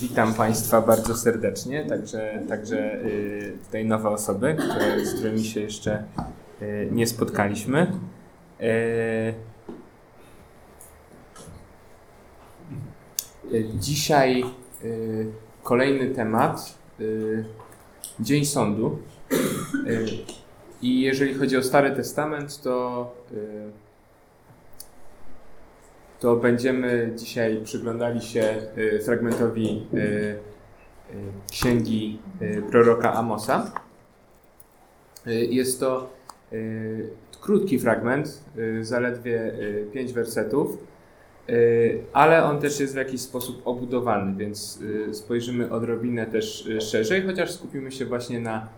Witam Państwa bardzo serdecznie, także, także y, tutaj nowe osoby, które, z którymi się jeszcze y, nie spotkaliśmy. Y, Dzisiaj kolejny temat, Dzień Sądu. I jeżeli chodzi o Stary Testament, to to będziemy dzisiaj przyglądali się y, fragmentowi y, y, księgi proroka Amosa. Jest to krótki fragment, zaledwie pięć wersetów, ale on też jest w jakiś sposób obudowany, więc spojrzymy odrobinę też szerzej, chociaż skupimy się właśnie na,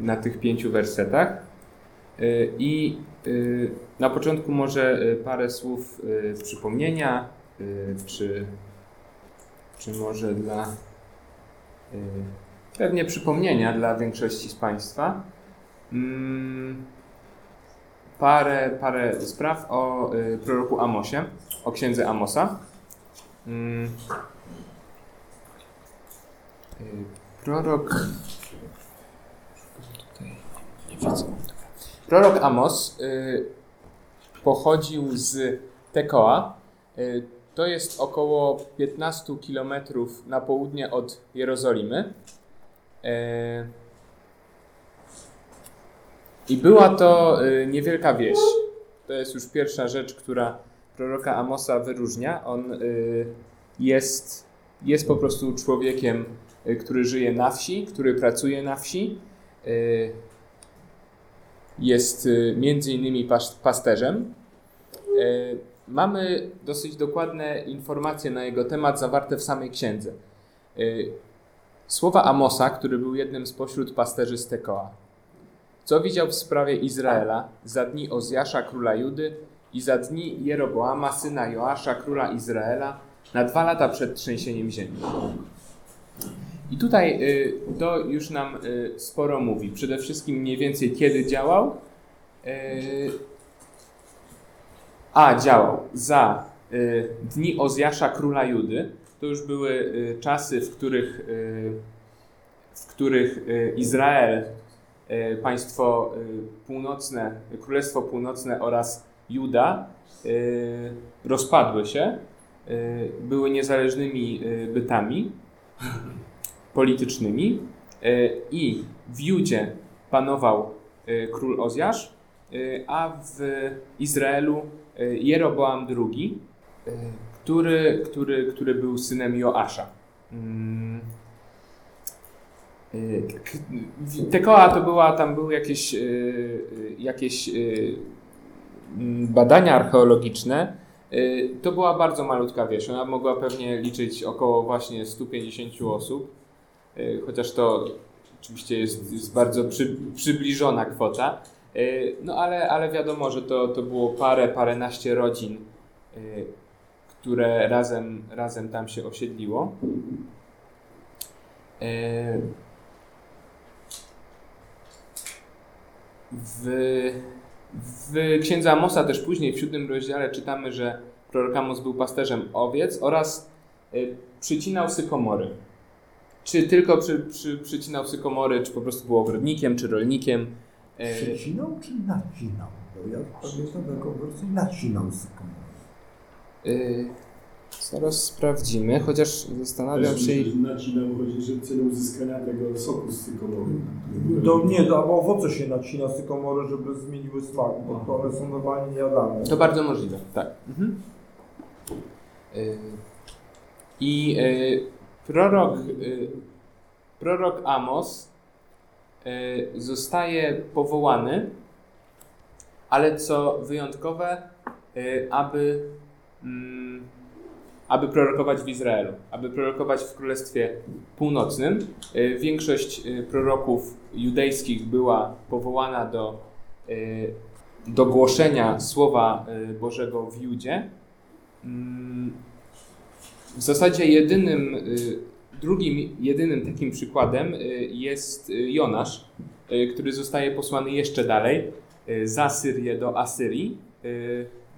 na tych pięciu wersetach. I na początku może y, parę słów y, przypomnienia, czy, czy może dla pewnie przypomnienia dla większości z Państwa. Mm, parę, parę spraw o proroku Amosie, o księdze Amosa. Mm, prorok. Tutaj nie widzę. Prorok Amos y, pochodził z Tekoa. Y, to jest około 15 km na południe od Jerozolimy. Y, I była to niewielka wieś. To jest już pierwsza rzecz, która proroka Amosa wyróżnia. On jest, jest po prostu człowiekiem, który żyje na wsi, który pracuje na wsi jest y, między innymi pasterzem. Y, mamy dosyć dokładne informacje na jego temat zawarte w samej księdze. Y, słowa Amosa, który był jednym spośród pasterzy z Tekoa. Co widział w sprawie Izraela za dni Ozjasza, króla Judy i za dni Jeroboama, syna Joasza, króla Izraela, na dwa lata przed trzęsieniem ziemi. I tutaj y, to już nam y, sporo mówi. Przede wszystkim mniej więcej kiedy działał. Y, a, działał za dni Ozjasza króla Judy. To już były czasy, w których, w których Izrael, państwo północne, Królestwo Północne oraz Juda rozpadły się, były niezależnymi bytami politycznymi e, i w Judzie panował e, król Ozjasz, e, a w Izraelu Jeroboam II, który, który, który był synem Joasza. Mm. Tekoa to była, tam były jakieś, jakieś badania archeologiczne. To była bardzo malutka wieś. Ona mogła pewnie liczyć około właśnie 150 osób. E, chociaż to oczywiście jest, jest bardzo przy, przybliżona kwota. E, no ale, ale wiadomo, że to, to było parę, paręnaście rodzin, e, które razem, razem tam się osiedliło. W, w księdza Amosa też później w siódmym rozdziale czytamy, że prorok Amos był pasterzem owiec oraz przycinał sykomory. Czy tylko przy, przy, przycinał sykomory, czy po prostu był ogrodnikiem, czy rolnikiem? E, przycinał czy nacinał? Bo ja pamiętam taką wersję nacinał sykomory. Yy, zaraz sprawdzimy, chociaż zastanawiam się... Nacinał chodzi, że celu uzyskania tego soku z sykomory. To nie, to albo owoce się nacina sykomory, żeby zmieniły smak, bo one są normalnie niejadalne. To bardzo możliwe, tak. Mhm. Yy, I yy, prorok, y, prorok Amos y, zostaje powołany, ale co wyjątkowe, y, aby, mm, aby prorokować w Izraelu, aby prorokować w Królestwie Północnym. Większość proroków judejskich była powołana do, do głoszenia Słowa Bożego w Judzie. W zasadzie jedynym, y, drugim, jedynym takim przykładem y, jest y, Jonasz, który zostaje posłany jeszcze dalej za Syrię do Asyrii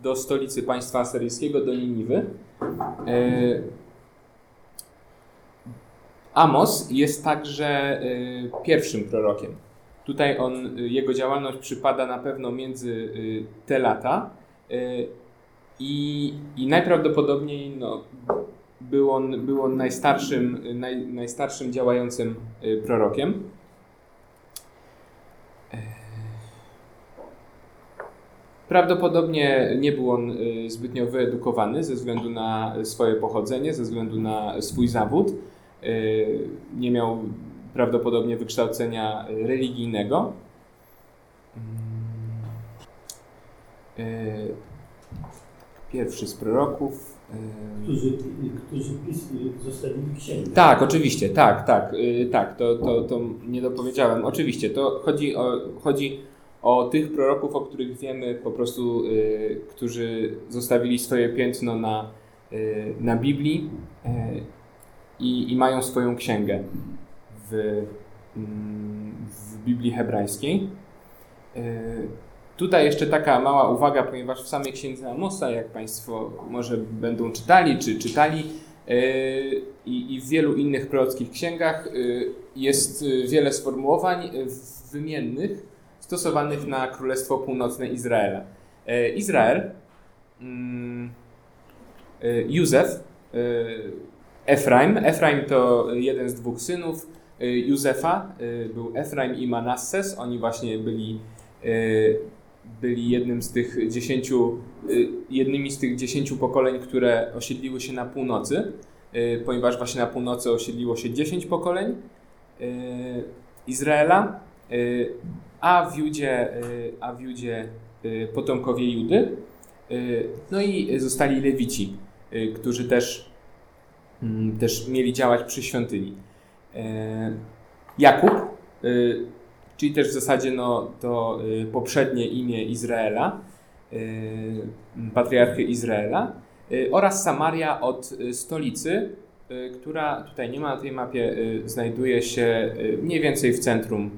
do stolicy państwa asyryjskiego, do Niniwy. Amos jest także pierwszym prorokiem. Tutaj on, jego działalność przypada na pewno między te lata i, i najprawdopodobniej no, był, on, był on najstarszym, naj, najstarszym działającym prorokiem. Prawdopodobnie nie był on y, zbytnio wyedukowany ze względu na swoje pochodzenie, ze względu na swój zawód. Y, nie miał prawdopodobnie wykształcenia religijnego. Y, pierwszy z proroków. Którzy, którzy zostawili księgę. Tak, oczywiście, tak, tak, tak, to, to, to nie dopowiedziałem. Oczywiście, to chodzi o, chodzi o tych proroków, o których wiemy po prostu, y, którzy zostawili swoje piętno na, y, na Biblii y, i, i, mają swoją księgę w, mm, w Biblii hebrajskiej. Tutaj jeszcze taka mała uwaga, ponieważ w samej księdze Amosa, jak Państwo może będą czytali, czy czytali, y, i, w wielu innych prorockich księgach y, jest wiele sformułowań wymiennych, stosowanych na Królestwo Północne Izraela. E, Izrael, mm, e, Józef, e, Efraim. Efraim to jeden z dwóch synów Józefa. Był Efraim i Manasses. Oni właśnie byli, byli jednym z tych dziesięciu, jednymi z tych dziesięciu pokoleń, które osiedliły się na północy, ponieważ właśnie na północy osiedliło się dziesięć pokoleń Izraela a w Judzie, y, a w Judzie y, potomkowie Judy. Y, no i zostali Lewici, którzy też, mm, też mieli działać przy świątyni. Jakub, czyli też w zasadzie no, to poprzednie imię Izraela, patriarchy Izraela, oraz Samaria od stolicy, która tutaj nie ma na tej mapie, znajduje się mniej więcej w centrum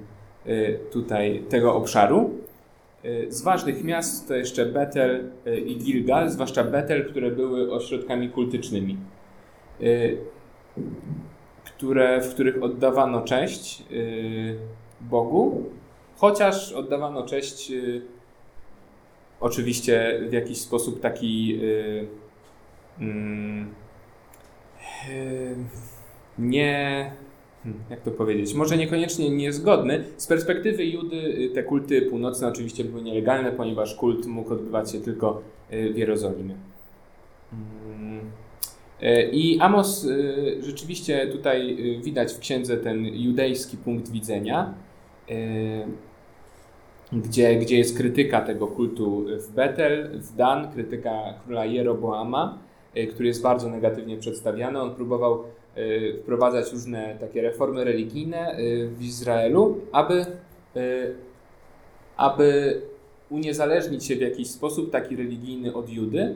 Y, tutaj tego obszaru. Y, z ważnych miast to jeszcze Betel y, i Gilgal, zwłaszcza Betel, które były ośrodkami kultycznymi, które, w których oddawano cześć Bogu, chociaż oddawano cześć oczywiście w jakiś sposób taki mm, nie Hmm, jak to powiedzieć, może niekoniecznie niezgodny. Z perspektywy Judy y, te kulty północne oczywiście były nielegalne, ponieważ kult mógł odbywać się tylko y, w Jerozolimie. Y, I Amos rzeczywiście tutaj widać w księdze ten judejski punkt widzenia, gdzie, gdzie jest krytyka tego kultu w Betel, w Dan, krytyka króla Jeroboama, który jest bardzo negatywnie przedstawiany. On próbował Y, wprowadzać różne takie reformy religijne y, w Izraelu, aby, y, aby uniezależnić się w jakiś sposób taki religijny od Judy.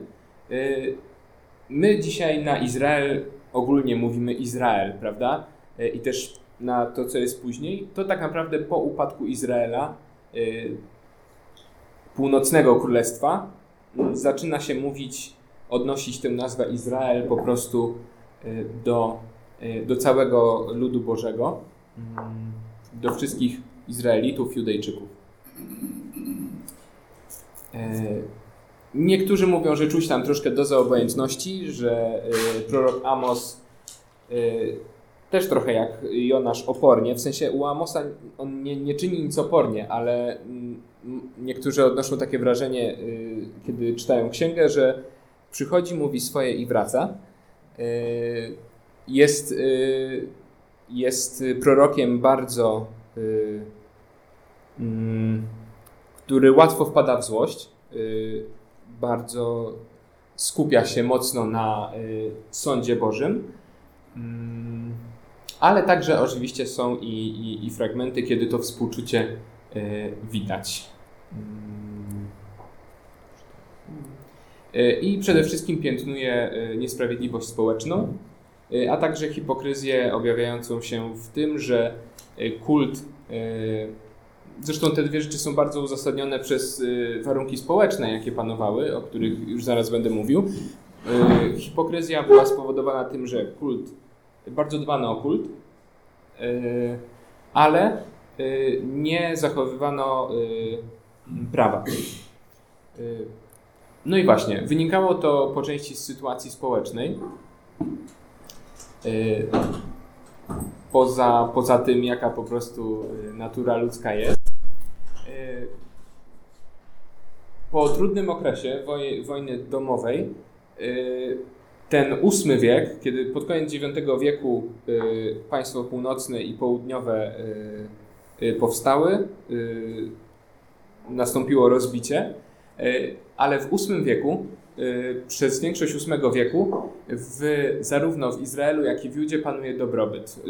My dzisiaj na Izrael ogólnie mówimy Izrael, prawda? I też na to, co jest później, to tak naprawdę po upadku Izraela, północnego królestwa, zaczyna się mówić, odnosić tę nazwę Izrael po prostu do Y, do całego ludu Bożego, mm, do wszystkich Izraelitów, Judejczyków. Y, niektórzy mówią, że czuć tam troszkę dozę obojętności, że y, prorok Amos też trochę jak Jonasz opornie, w sensie u Amosa on nie, nie czyni nic opornie, ale mm, niektórzy odnoszą takie wrażenie, kiedy czytają księgę, że przychodzi, mówi swoje i wraca jest, y, jest prorokiem bardzo, y, mm, który łatwo wpada w złość, y, bardzo skupia się mocno na sądzie Bożym. Ale także oczywiście są i, i, i fragmenty, kiedy to współczucie widać. Mm. I przede wszystkim piętnuje niesprawiedliwość społeczną, a także hipokryzję objawiającą się w tym, że kult zresztą te dwie rzeczy są bardzo uzasadnione przez warunki społeczne, jakie panowały, o których już zaraz będę mówił. Hipokryzja była spowodowana tym, że kult, bardzo dbano o kult, y, ale y, nie zachowywano y, prawa. No i właśnie, wynikało to po części z sytuacji społecznej. Poza, poza tym, jaka po prostu natura ludzka jest. Po trudnym okresie woj, wojny domowej, ten ósmy wiek, kiedy pod koniec IX wieku y, państwo północne i południowe y, y, powstały, nastąpiło rozbicie, ale w VIII wieku, przez większość VIII wieku, w, zarówno w Izraelu, jak i w Judzie panuje dobrobyt.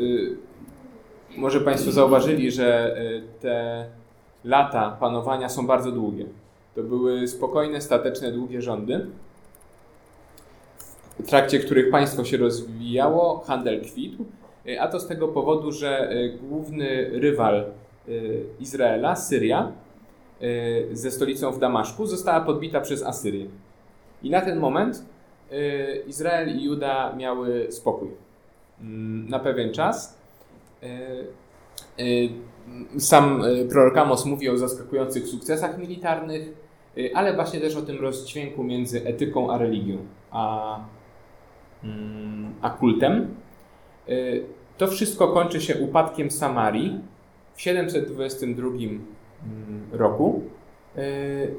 Może Państwo zauważyli, że te lata panowania są bardzo długie. To były spokojne, stateczne, długie rządy, w trakcie których państwo się rozwijało, handel kwitł, y, a to z tego powodu, że y, główny rywal y, Izraela, Syria, ze stolicą w Damaszku, została podbita przez Asyrię. I na ten moment Izrael i Juda miały spokój mm, na pewien czas. Sam prorok Amos mówi o zaskakujących sukcesach militarnych, ale właśnie też o tym rozdźwięku między etyką a religią, a, a kultem. Y, To wszystko kończy się upadkiem Samarii w 722 mm, roku. Y,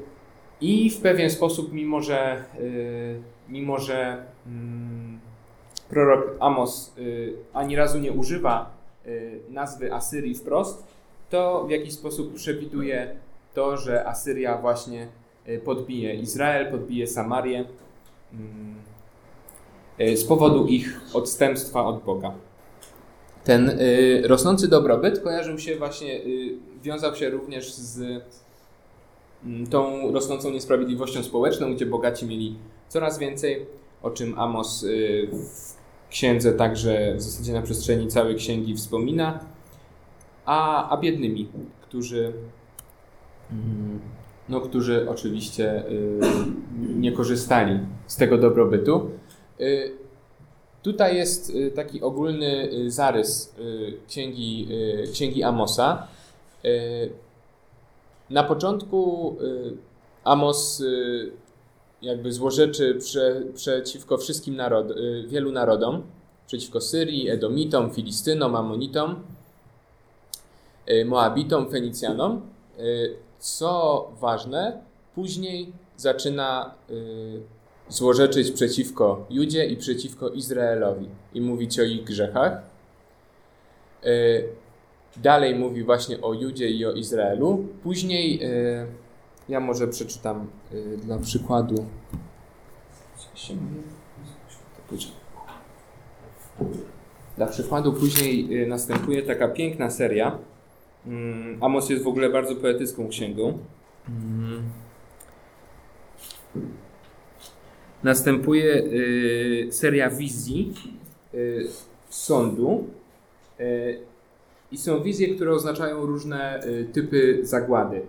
I w pewien sposób, mimo że, y, mimo że mm, prorok Amos ani razu nie używa nazwy Asyrii wprost, to w jakiś sposób przewiduje to, że Asyria właśnie podbije Izrael, podbije Samarię mm, z powodu ich odstępstwa od Boga. Ten y, rosnący dobrobyt kojarzył się właśnie, y, wiązał się również z mm, tą rosnącą niesprawiedliwością społeczną, gdzie bogaci mieli coraz więcej, o czym Amos w księdze także w zasadzie na przestrzeni całej księgi wspomina, a, a biednymi, którzy, mm, no, którzy oczywiście nie korzystali z tego dobrobytu. Y, Tutaj jest y, taki ogólny y, zarys księgi, księgi Amosa. Na początku Amos jakby złorzeczy prze, przeciwko wszystkim narod, wielu narodom, przeciwko Syrii, Edomitom, Filistynom, Amonitom, Moabitom, Fenicjanom. Co ważne, później zaczyna złorzeczyć przeciwko Judzie i przeciwko Izraelowi i mówić o ich grzechach. Y, Dalej mówi właśnie o Judzie i o Izraelu. Później y, ja może przeczytam y, dla przykładu. Dla przykładu później następuje taka piękna seria. Mm, Amos jest w ogóle bardzo poetycką księgą. Mm. Następuje y, seria wizji y, sądu. Y, I są wizje, które oznaczają różne typy zagłady.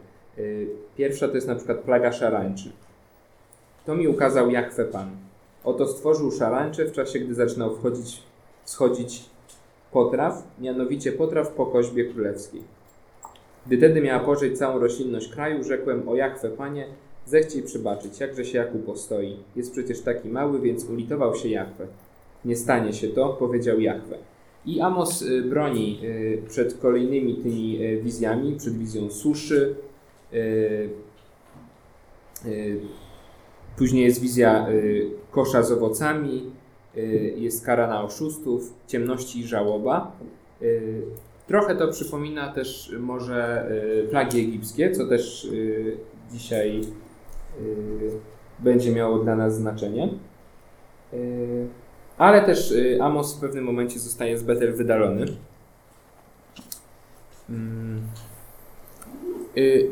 Pierwsza to jest na przykład plaga szarańczy. To mi ukazał Jachwę Pan. Oto stworzył szarańcze w czasie, gdy zaczynał wchodzić, schodzić potraw, mianowicie potraw po koźbie królewskiej. Gdy tedy miała pożyć całą roślinność kraju, rzekłem o Jachwę Panie, zechciej przybaczyć, jakże się Jakub postoi. Jest przecież taki mały, więc ulitował się Jachwę. Nie stanie się to, powiedział Jachwę. I Amos y, broni y, przed kolejnymi tymi y, wizjami, przed wizją suszy. Później jest wizja kosza z owocami, jest kara na oszustów, ciemności i żałoba. Trochę to przypomina też może plagi egipskie, co też dzisiaj będzie miało dla nas znaczenie. Y, Ale też y, Amos w pewnym momencie zostaje z Betel wydalony. Mm. Y,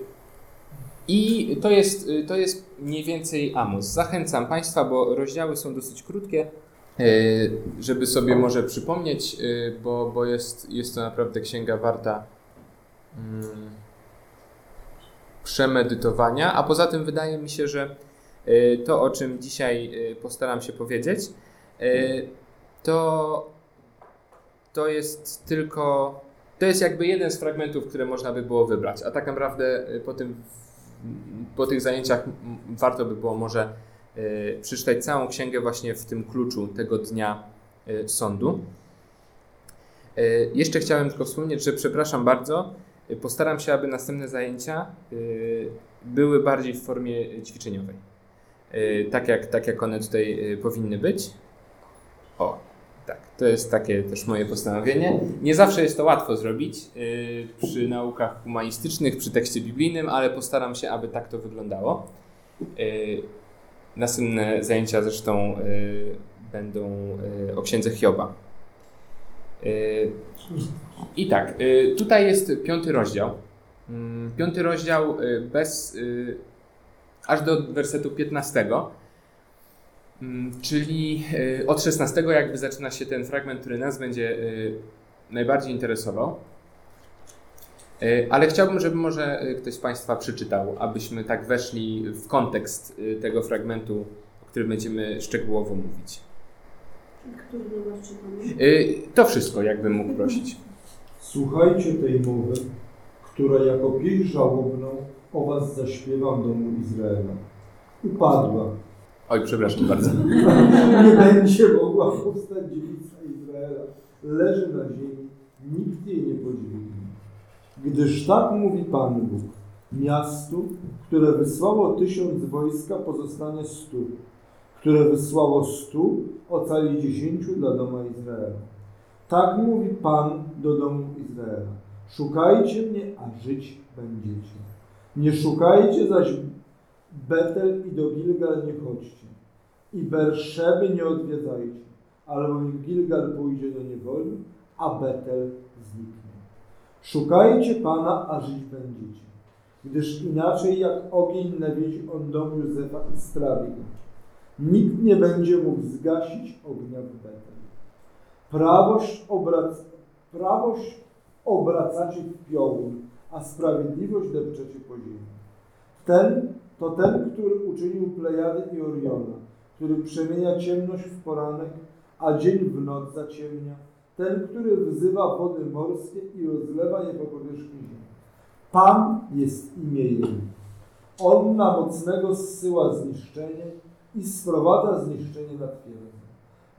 I to jest, y, to jest mniej więcej Amos. Zachęcam Państwa, bo rozdziały są dosyć krótkie, y, żeby sobie może przypomnieć, y, bo, bo jest, jest to naprawdę księga warta, mm, przemedytowania, a poza tym wydaje mi się, że y, to, o czym dzisiaj y, postaram się powiedzieć, y, to, to jest tylko, to jest jakby jeden z fragmentów, które można by było wybrać, a tak naprawdę po, tym, po tych zajęciach warto by było może przeczytać całą księgę właśnie w tym kluczu tego dnia sądu. Jeszcze chciałem tylko wspomnieć, że przepraszam bardzo, Postaram się, aby następne zajęcia y, były bardziej w formie ćwiczeniowej. Y, tak jak, tak jak one tutaj y, powinny być. O, tak, to jest takie też moje postanowienie. Nie zawsze jest to łatwo zrobić przy naukach humanistycznych, przy tekście biblijnym, ale postaram się, aby tak to wyglądało. Następne zajęcia zresztą będą o księdze Hioba. I tak, y, tutaj jest piąty rozdział. Mm, piąty rozdział y, bez, y, aż do wersetu 15, mm, czyli od 16 jakby zaczyna się ten fragment, który nas będzie najbardziej interesował. Ale chciałbym, żeby może ktoś z Państwa przeczytał, abyśmy tak weszli w kontekst tego fragmentu, o którym będziemy szczegółowo mówić. Który numer czytamy? To wszystko, jakbym mógł prosić. Słuchajcie tej mowy, która jako pieśń żałobną o was zaśpiewam domu Izraela. Upadła. Oj, przepraszam bardzo. Nie będzie mogła powstać dziewica Izraela. Leży na ziemi, nikt jej nie podźwignie. Gdyż tak mówi Pan Bóg, miastu, które wysłało tysiąc wojska, pozostanie stu, które wysłało stu, ocali dziesięciu dla doma Izraela. Tak mówi Pan do domu Izraela. Szukajcie mnie, a żyć będziecie. Nie szukajcie zaś Betel i do Gilgal nie chodźcie. I Berszeby nie odwiedzajcie, albowiem Gilgal pójdzie do niewoli, a Betel zniknie. Szukajcie Pana, a żyć będziecie. Gdyż inaczej jak ogień nawiedzi on dom Józefa i strawi go. Nikt nie będzie mógł zgasić ognia w Betel. Prawość, obrac, prawość obracacie w piołun, a sprawiedliwość depczecie po ziemi. Ten to ten, który uczynił Plejady i Oriona, który przemienia ciemność w poranek, a dzień w noc zaciemnia. Ten, który wzywa wody morskie i rozlewa je po powierzchni ziemi. Pan jest imię. On na mocnego zsyła zniszczenie i sprowadza zniszczenie na.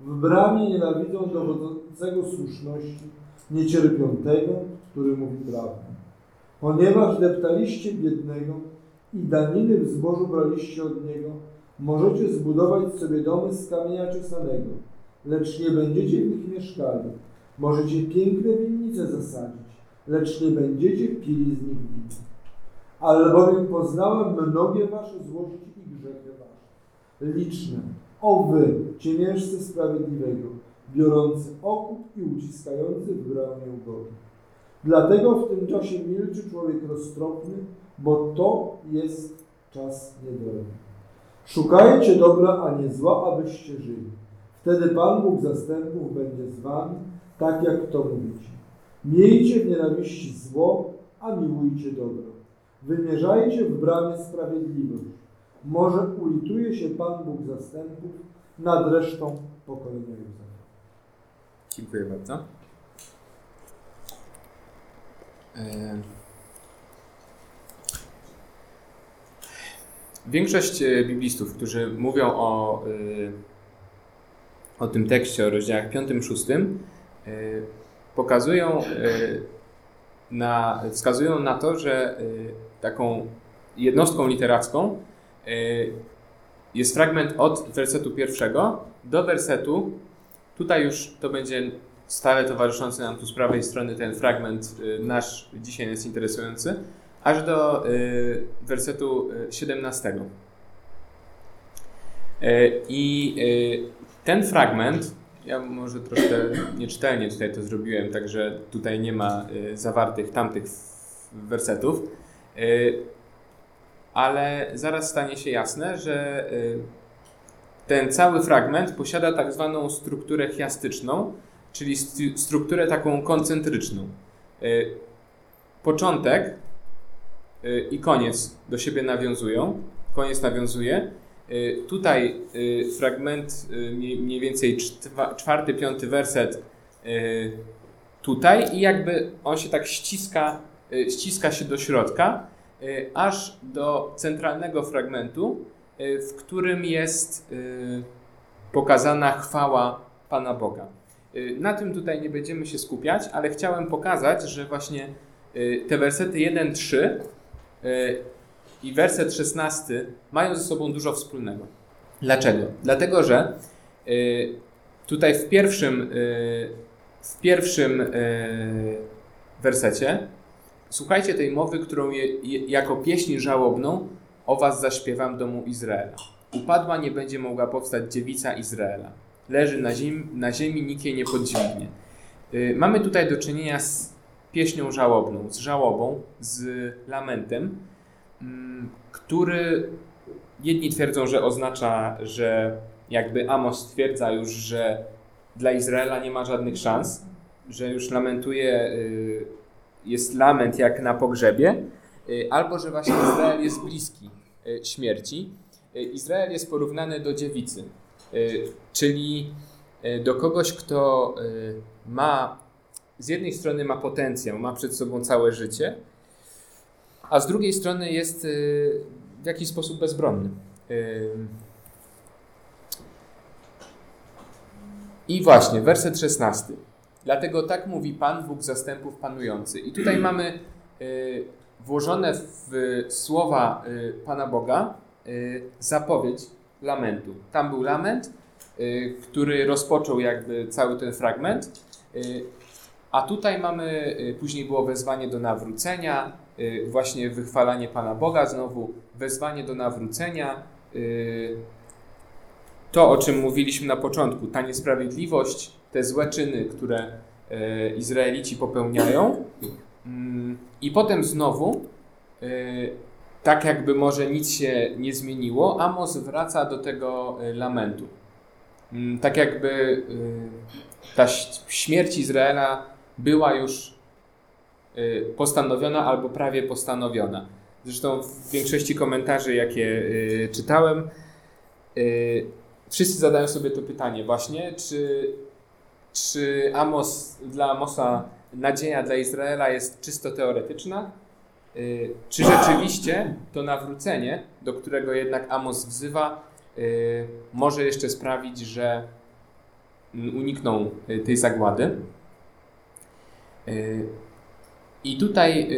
W bramie nienawidzą dowodzącego słuszności, nie cierpią tego, który mówi prawdę. Ponieważ deptaliście biednego i daniny w zbożu braliście od niego, możecie zbudować sobie domy z kamienia czesanego, lecz nie będziecie w nich mieszkali. Możecie piękne winnice zasadzić, lecz nie będziecie pili z nich wina. Albowiem poznałem mnogie wasze złości i grzechy liczne, o wy, ciemiężcy sprawiedliwego, biorący okup i uciskający w bramie ugody. Dlatego w tym czasie milczy człowiek roztropny, bo to jest czas niedoli. Szukajcie dobra, a nie zła, abyście żyli. Wtedy Pan Bóg zastępów będzie z wami, tak jak to mówicie. Miejcie w nienawiści zło, a miłujcie dobro. Wymierzajcie w bramie sprawiedliwość może ulituje się Pan Bóg zastępów nad resztą pokolenia Józefa. Dziękuję bardzo. E, większość e, biblistów, którzy mówią o, e, o tym tekście, o rozdziałach 5-6, pokazują na, wskazują na to, że taką jednostką literacką jest fragment od wersetu pierwszego do wersetu, tutaj już to będzie stale towarzyszący nam tu z prawej strony ten fragment y, nasz dzisiaj jest interesujący, aż do y, wersetu 17. I ten fragment, ja może troszkę nieczytelnie tutaj to zrobiłem, także tutaj nie ma zawartych tamtych wersetów ale zaraz stanie się jasne, że y, ten cały fragment posiada tak zwaną strukturę chiastyczną, czyli strukturę taką koncentryczną. Y, początek y, i koniec do siebie nawiązują. Koniec nawiązuje. Tutaj fragment mniej więcej czwarty, piąty werset tutaj i jakby on się tak ściska, ściska się do środka, aż do centralnego fragmentu, y, w którym jest y, pokazana chwała Pana Boga. Y, Na tym tutaj nie będziemy się skupiać, ale chciałem pokazać, że właśnie y, te wersety 1-3 y, i werset 16 mają ze sobą dużo wspólnego. Dlaczego? Dlatego, że y, tutaj w pierwszym, y, w pierwszym y, wersecie słuchajcie tej mowy, którą je, je, jako pieśń żałobną o was zaśpiewam domu Izraela. Upadła nie będzie mogła powstać dziewica Izraela. Leży na, ziem, na ziemi, nikt jej nie podźwignie. Y, mamy tutaj do czynienia z pieśnią żałobną, z żałobą, z lamentem, mm, który jedni twierdzą, że oznacza, że jakby Amos stwierdza już, że dla Izraela nie ma żadnych szans, że już lamentuje, y, jest lament jak na pogrzebie, y, albo że właśnie Izrael jest bliski y, śmierci. Y, Izrael jest porównany do dziewicy, czyli do kogoś, kto ma z jednej strony ma potencjał, ma przed sobą całe życie, a z drugiej strony jest w jakiś sposób bezbronny. I właśnie, werset 16. Dlatego tak mówi Pan, Bóg zastępów panujący. I tutaj mamy y, włożone w słowa y, Pana Boga y, zapowiedź lamentu. Tam był lament, y, który rozpoczął jakby cały ten fragment. Y, a tutaj mamy, y, później było wezwanie do nawrócenia, właśnie wychwalanie Pana Boga, znowu wezwanie do nawrócenia. To, o czym mówiliśmy na początku, ta niesprawiedliwość, te złe czyny, które y, Izraelici popełniają. Mm, I potem znowu, y, tak jakby może nic się nie zmieniło, Amos wraca do tego y, lamentu. Mm, Tak jakby ta śmierć Izraela była już postanowiona albo prawie postanowiona. Zresztą w większości komentarzy, jakie czytałem, wszyscy zadają sobie to pytanie właśnie, czy, czy Amos, dla Amosa nadzieja dla Izraela jest czysto teoretyczna, y, czy rzeczywiście to nawrócenie, do którego jednak Amos wzywa, y, może jeszcze sprawić, że unikną y, tej zagłady. I tutaj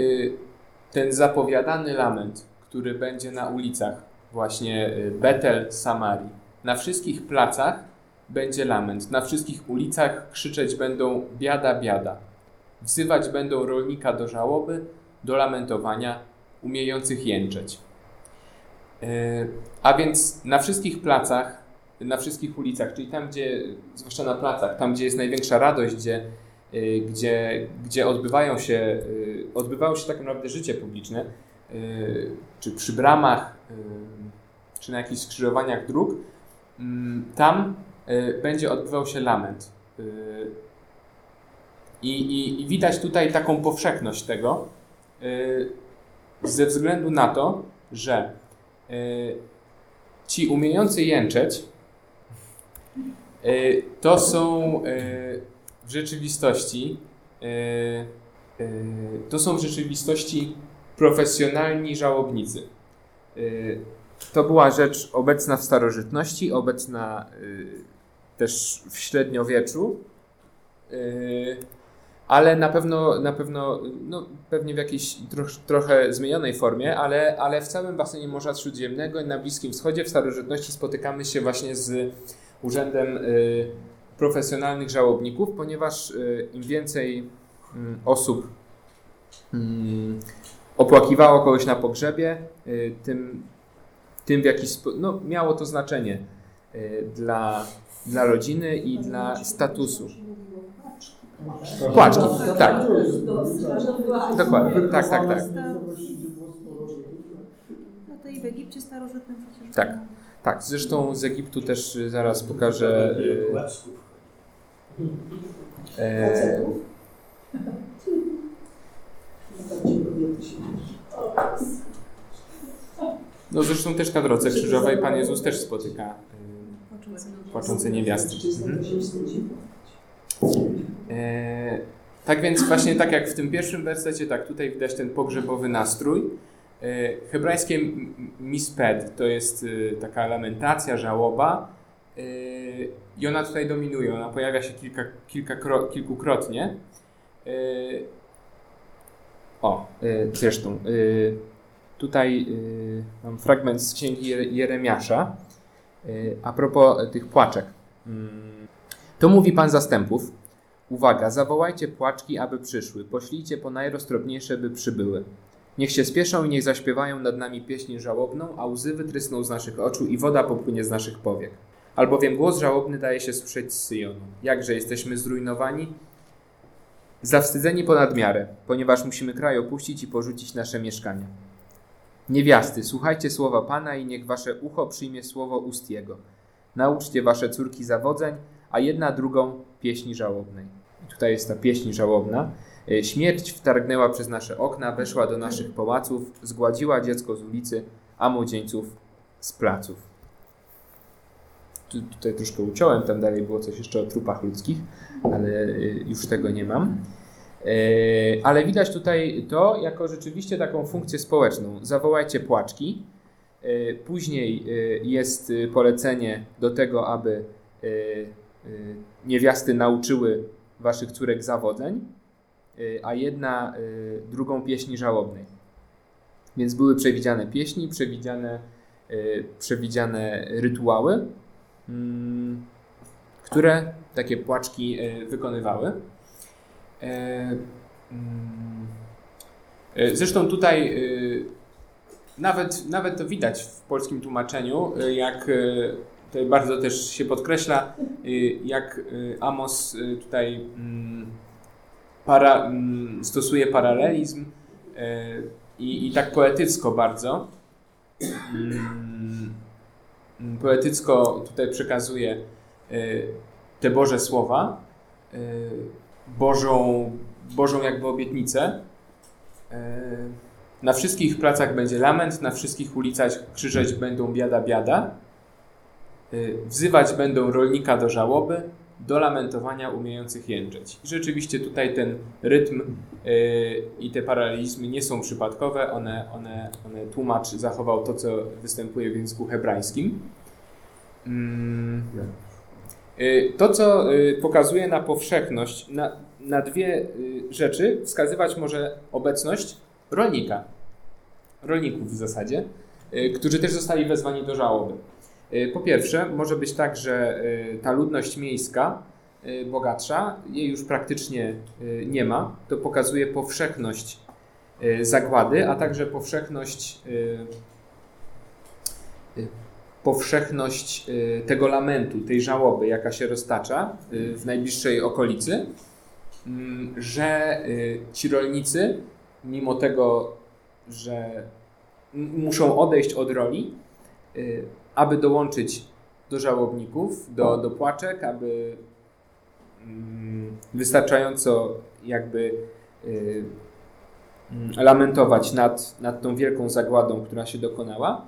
ten zapowiadany lament, który będzie na ulicach właśnie Betel, Samarii, na wszystkich placach będzie lament, na wszystkich ulicach krzyczeć będą biada, biada. Wzywać będą rolnika do żałoby, do lamentowania, umiejących jęczeć. Y, A więc na wszystkich placach, na wszystkich ulicach, czyli tam, gdzie, zwłaszcza na placach, tam, gdzie jest największa radość, gdzie y, gdzie, gdzie odbywają się, y, odbywało się tak naprawdę życie publiczne, czy przy bramach, czy na jakichś skrzyżowaniach dróg, tam y, będzie odbywał się lament. Y, I, i, I widać tutaj taką powszechność tego, y, ze względu na to, że ci umiejący jęczeć to są w rzeczywistości to są w rzeczywistości profesjonalni żałobnicy. To była rzecz obecna w starożytności, obecna e, też w średniowieczu, e, ale na pewno, na pewno no, pewnie w jakiejś troch, trochę zmienionej formie, ale, ale w całym basenie Morza Śródziemnego i na Bliskim Wschodzie w starożytności spotykamy się właśnie z urzędem e, profesjonalnych żałobników, ponieważ y, im więcej mm, osób mm, opłakiwało kogoś na pogrzebie, y, tym, tym w jakiś sposób, no, miało to znaczenie y, dla, dla rodziny i dla statusu. Płaczki, tak. Dokładnie, tak, tak, tak. No to i w Egipcie starożytnym przecież. Tak. Tak, zresztą z Egiptu też y, zaraz pokażę. y, e, No zresztą też na drodze krzyżowej Pan Jezus też spotyka y, płaczące niewiasty. Mhm. E, tak więc właśnie tak jak w tym pierwszym wersecie, tak tutaj widać ten pogrzebowy nastrój. E, hebrajskie misped to jest y, taka lamentacja, żałoba e, i ona tutaj dominuje, ona pojawia się kilka, kilka kro, kilkukrotnie. E, o, zresztą e, tutaj e, mam fragment z księgi Jere- Jeremiasza e, a propos tych płaczek. Mm, To mówi Pan zastępów. Uwaga, zawołajcie płaczki, aby przyszły. Poślijcie po najroztropniejsze, by przybyły. Niech się spieszą i niech zaśpiewają nad nami pieśń żałobną, a łzy wytrysną z naszych oczu i woda popłynie z naszych powiek. Albowiem głos żałobny daje się słyszeć z Syjonu. Jakże jesteśmy zrujnowani? Zawstydzeni ponad miarę, ponieważ musimy kraj opuścić i porzucić nasze mieszkania. Niewiasty, słuchajcie słowa Pana i niech wasze ucho przyjmie słowo ust Jego. Nauczcie wasze córki zawodzeń, a jedna drugą pieśni żałobnej. Tutaj jest ta pieśń żałobna. E, Śmierć wtargnęła przez nasze okna, weszła do naszych pałaców, zgładziła dziecko z ulicy, a młodzieńców z placów. Tu, tutaj troszkę uciąłem, tam dalej było coś jeszcze o trupach ludzkich, ale y, już tego nie mam. E, Ale widać tutaj to jako rzeczywiście taką funkcję społeczną. Zawołajcie płaczki. E, Później e, jest polecenie do tego, aby niewiasty nauczyły waszych córek zawodzeń, a jedna drugą pieśni żałobnej. Więc były przewidziane pieśni, przewidziane, przewidziane rytuały, mm, które takie płaczki wykonywały. E, mm, e, Zresztą tutaj e, nawet, nawet to widać w polskim tłumaczeniu, jak tutaj bardzo też się podkreśla, jak Amos tutaj mm, para, mm, stosuje paralelizm i, i tak poetycko bardzo. Poetycko tutaj przekazuje te Boże słowa, Bożą, Bożą jakby obietnicę. E, Na wszystkich placach będzie lament, na wszystkich ulicach krzyczeć będą biada, biada. E, Wzywać będą rolnika do żałoby, do lamentowania umiejących jęczeć. I rzeczywiście tutaj ten rytm e, i te paralelizmy nie są przypadkowe, one, one, one tłumacz zachował to, co występuje w języku hebrajskim. Mm. Y, To, co y, pokazuje na powszechność, na, na dwie y, rzeczy wskazywać może obecność rolnika, rolników w zasadzie, którzy też zostali wezwani do żałoby. Po pierwsze, może być tak, że ta ludność miejska, bogatsza, jej już praktycznie nie ma. To pokazuje powszechność zagłady, a także powszechność powszechność y, tego lamentu, tej żałoby, jaka się roztacza y, w najbliższej okolicy, mm, że y, ci rolnicy, mimo tego, że muszą odejść od roli, aby dołączyć do żałobników, do, do płaczek, aby mm, wystarczająco jakby mm, lamentować nad, nad tą wielką zagładą, która się dokonała.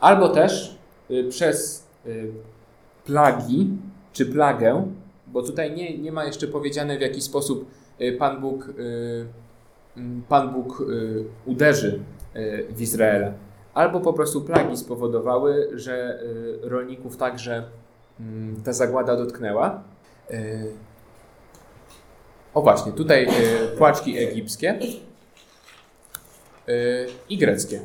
Albo też y, przez y, plagi czy plagę, bo tutaj nie, nie ma jeszcze powiedziane w jaki sposób y, Pan Bóg, mm, Pan Bóg uderzy w Izraela. Albo po prostu plagi spowodowały, że rolników także mm, ta zagłada dotknęła. O właśnie, tutaj płaczki egipskie i greckie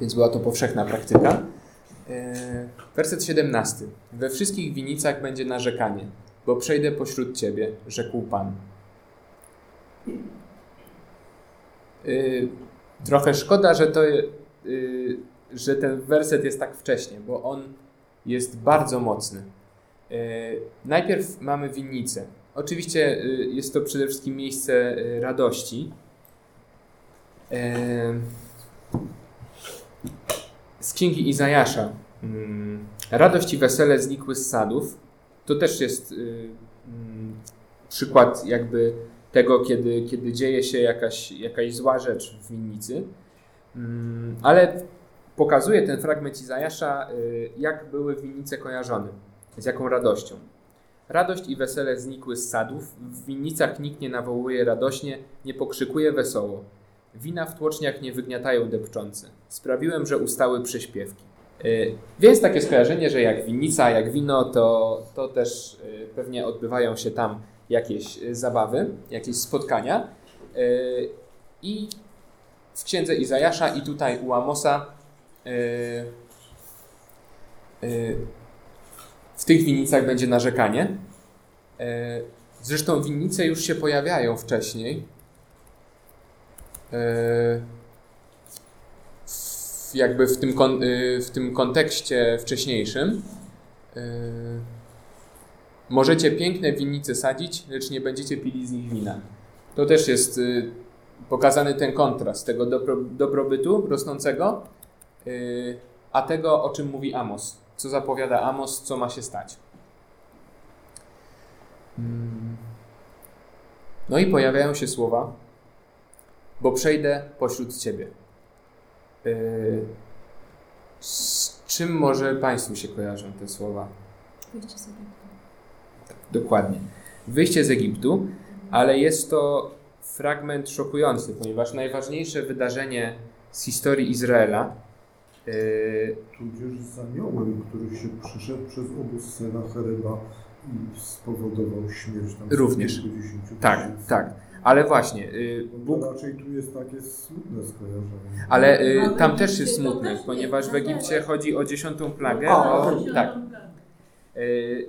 więc była to powszechna praktyka. E, Werset 17. We wszystkich winicach będzie narzekanie, bo przejdę pośród ciebie, rzekł Pan. E, Trochę szkoda, że, to, e, że ten werset jest tak wcześnie, bo on jest bardzo mocny. Najpierw mamy winnicę. Oczywiście jest to przede wszystkim miejsce radości. Z księgi Izajasza. Mm, Radość i wesele znikły z sadów. To też jest y, mm, przykład jakby tego, kiedy, kiedy dzieje się jakaś, jakaś zła rzecz w winnicy. Mm, Ale pokazuje ten fragment Izajasza, y, jak były winnice kojarzone, z jaką radością. Radość i wesele znikły z sadów, w winnicach nikt nie nawołuje radośnie, nie pokrzykuje wesoło. Wina w tłoczniach nie wygniatają depczące. Sprawiłem, że ustały prześpiewki. Y, Więc takie skojarzenie, że jak winnica, jak wino, to, to też y, pewnie odbywają się tam jakieś y, zabawy, jakieś spotkania. I w księdze Izajasza i tutaj u Amosa w tych winnicach będzie narzekanie. Zresztą winnice już się pojawiają wcześniej. W- jakby w tym, y, w tym kontekście wcześniejszym. Y, Możecie piękne winnice sadzić, lecz nie będziecie pili z nich wina. To też jest y, pokazany ten kontrast tego dobro, dobrobytu rosnącego, y, a tego, o czym mówi Amos. Co zapowiada Amos, co ma się stać. Mm. No i pojawiają się słowa, bo przejdę pośród ciebie. Y, z czym może Państwu się kojarzą te słowa? Wyjście z Egiptu. Dokładnie. Wyjście z Egiptu, ale jest to fragment szokujący, ponieważ najważniejsze wydarzenie z historii Izraela, yy, Tudzież z aniołem, który się przyszedł przez obóz Senacheryba i spowodował śmierć tam Również. tak, tak, ale właśnie, Bo Bóg, raczej tu jest takie smutne skojarzenie. ale Ale tam też jest to smutne, ponieważ nie, w Egipcie chodzi o dziesiątą plagę, A, o, tak. Yy,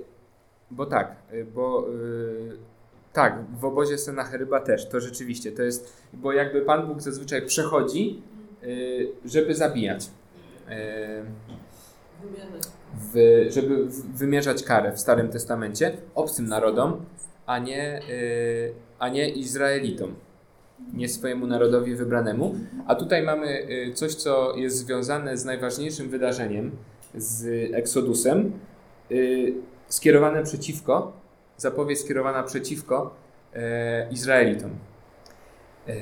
bo tak, bo tak, w obozie Senacheryba też, to rzeczywiście, to jest, bo jakby Pan Bóg zazwyczaj przechodzi, żeby zabijać. W, żeby w- wymierzać karę w Starym Testamencie obcym narodom, a nie, a nie Izraelitom, nie swojemu narodowi wybranemu. A tutaj mamy yy, coś, co jest związane z najważniejszym wydarzeniem, z Eksodusem, yy, skierowane przeciwko, zapowiedź skierowana przeciwko yy, Izraelitom. Yy,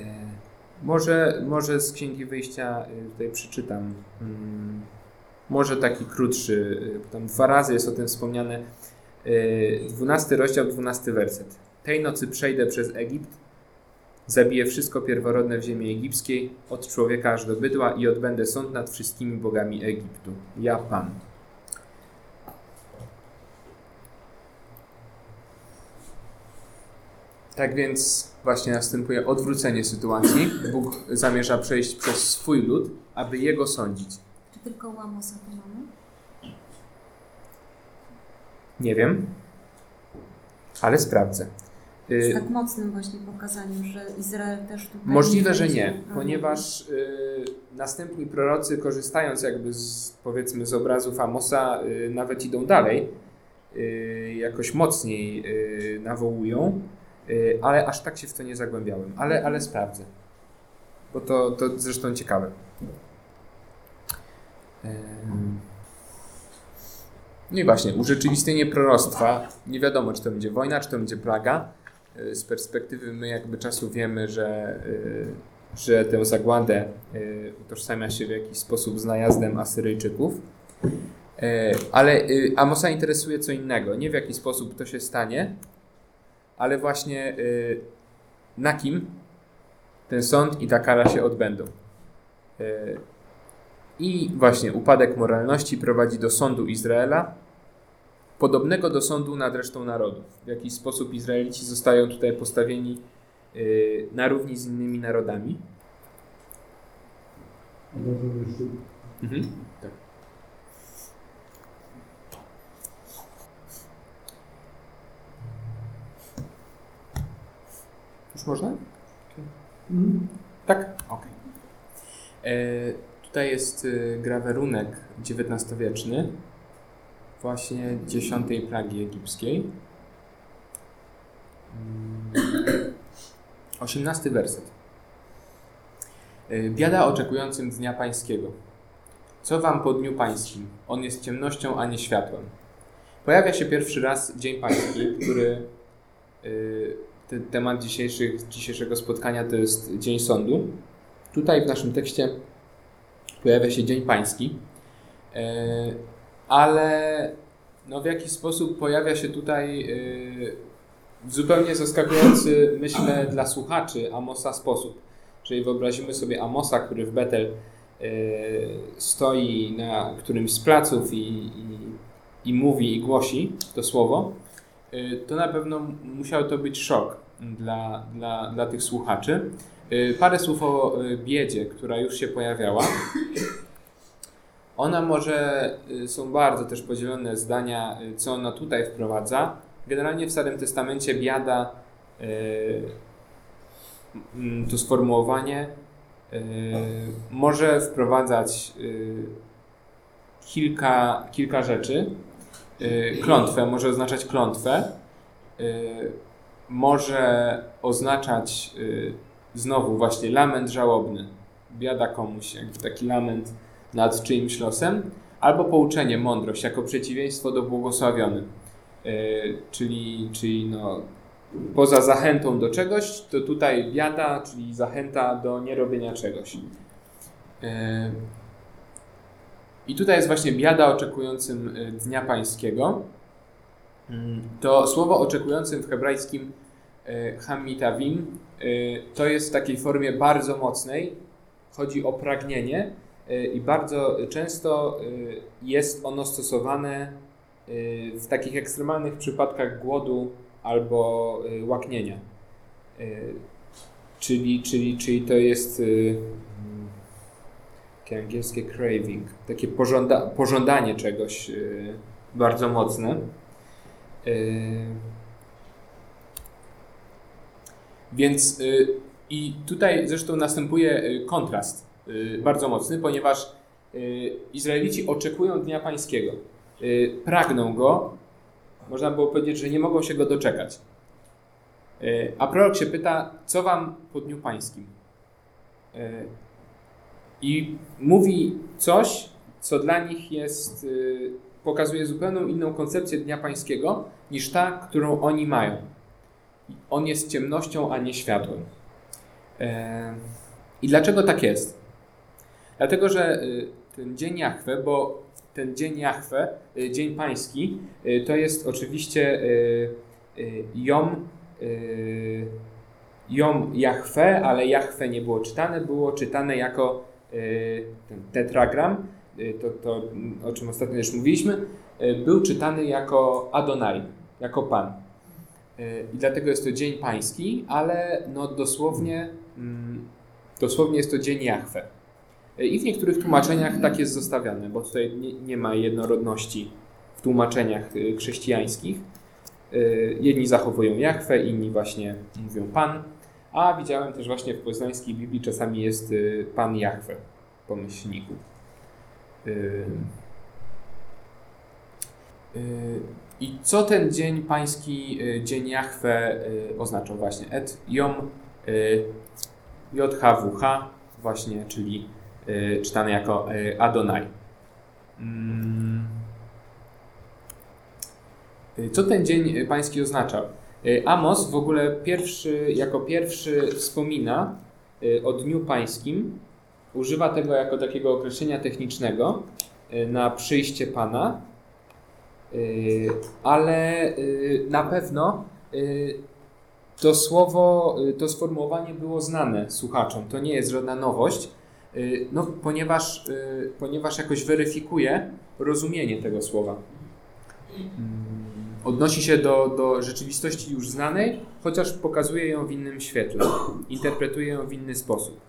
może, może z Księgi Wyjścia yy, tutaj przeczytam. Mm, może taki krótszy, y, tam dwa razy jest o tym wspomniane. y, 12 rozdział, 12 werset. Tej nocy przejdę przez Egipt, zabiję wszystko pierworodne w ziemi egipskiej, od człowieka aż do bydła i odbędę sąd nad wszystkimi bogami Egiptu. Ja Pan. Tak więc właśnie następuje odwrócenie sytuacji. Bóg zamierza przejść przez swój lud, aby jego sądzić. Czy tylko Łamosa to mamy? Nie wiem, ale sprawdzę. Z Y, tak mocnym właśnie pokazaniem, że Izrael też tutaj... Możliwe, że nie, ponieważ y, następni prorocy, korzystając jakby z, powiedzmy z obrazów Amosa, y, nawet idą dalej, y, jakoś mocniej y, nawołują, y, ale aż tak się w to nie zagłębiałem. Ale, ale sprawdzę, bo to, to zresztą ciekawe. No i właśnie, urzeczywistnienie proroctwa. Nie wiadomo, czy to będzie wojna, czy to będzie plaga. Z perspektywy my jakby czasu wiemy, że, y, że tę zagładę y, utożsamia się w jakiś sposób z najazdem Asyryjczyków. Y, Ale Amosa interesuje co innego. Nie w jaki sposób to się stanie, ale właśnie na kim ten sąd i ta kara się odbędą. I właśnie upadek moralności prowadzi do sądu Izraela, podobnego do sądu nad resztą narodów. W jakiś sposób Izraelici zostają tutaj postawieni y, na równi z innymi narodami. Mhm. Tak. Już można? Tak? Okej. E, Tutaj jest y, grawerunek XIX-wieczny, właśnie dziesiątej plagi egipskiej. Mm. Osiemnasty werset. Y, Biada oczekującym dnia pańskiego. Co wam po dniu pańskim? On jest ciemnością, a nie światłem. Pojawia się pierwszy raz Dzień Pański, który y, te, temat dzisiejszego spotkania to jest Dzień Sądu. Tutaj w naszym tekście pojawia się Dzień Pański, e, ale no w jakiś sposób pojawia się tutaj w zupełnie zaskakujący, myślę, dla słuchaczy Amosa sposób. Jeżeli wyobrazimy sobie Amosa, który w Betel e, stoi na którymś z placów i, i, i mówi i głosi to słowo, e, to na pewno musiał to być szok dla, dla, dla tych słuchaczy. Parę słów o biedzie, która już się pojawiała. Ona może, są bardzo też podzielone zdania, co ona tutaj wprowadza. Generalnie w Starym Testamencie biada, to sformułowanie, może wprowadzać kilka, kilka rzeczy. Klątwę może oznaczać klątwę, może oznaczać znowu właśnie lament żałobny, biada komuś, jakby taki lament nad czyimś losem, albo pouczenie, mądrość, jako przeciwieństwo do błogosławiony. Czyli, czyli no, poza zachętą do czegoś, to tutaj biada, czyli zachęta do nierobienia czegoś. I tutaj jest właśnie biada oczekującym Dnia Pańskiego. To słowo oczekującym w hebrajskim hamitavim to jest w takiej formie bardzo mocnej. Chodzi o pragnienie i bardzo często jest ono stosowane w takich ekstremalnych przypadkach głodu albo łaknienia. Czyli, czyli, czyli to jest takie angielskie craving, takie pożąda, pożądanie czegoś bardzo mocne. Więc i tutaj zresztą następuje kontrast bardzo mocny, ponieważ Izraelici oczekują Dnia Pańskiego, pragną go, można było powiedzieć, że nie mogą się go doczekać. A prorok się pyta, co wam po Dniu Pańskim? I mówi coś, co dla nich jest, pokazuje zupełnie inną koncepcję Dnia Pańskiego niż ta, którą oni mają. On jest ciemnością, a nie światłem. I dlaczego tak jest? Dlatego, że ten dzień Jachwę, bo ten dzień Jachwę, dzień pański, to jest oczywiście Jom, Jom Jachwę, ale Jachwę nie było czytane, było czytane jako ten tetragram, to, to o czym ostatnio już mówiliśmy, był czytany jako Adonai, jako Pan. I dlatego jest to dzień pański, ale no dosłownie, dosłownie jest to dzień Jachwę. I w niektórych tłumaczeniach tak jest zostawiane, bo tutaj nie, nie ma jednorodności w tłumaczeniach chrześcijańskich. Jedni zachowują Jachwę, inni właśnie mówią Pan, a widziałem też właśnie w poznańskiej Biblii czasami jest Pan Jachwę po myślniku. I co ten dzień pański, dzień Jachwę oznaczał właśnie? Et Jom JHWH właśnie, czyli czytane jako Adonai. Co ten dzień pański oznaczał? Amos w ogóle pierwszy, jako pierwszy wspomina o Dniu Pańskim, używa tego jako takiego określenia technicznego na przyjście Pana, ale na pewno to słowo, to sformułowanie było znane słuchaczom. To nie jest żadna nowość, no, ponieważ, ponieważ jakoś weryfikuje rozumienie tego słowa. Odnosi się do, do rzeczywistości już znanej, chociaż pokazuje ją w innym świetle, interpretuje ją w inny sposób.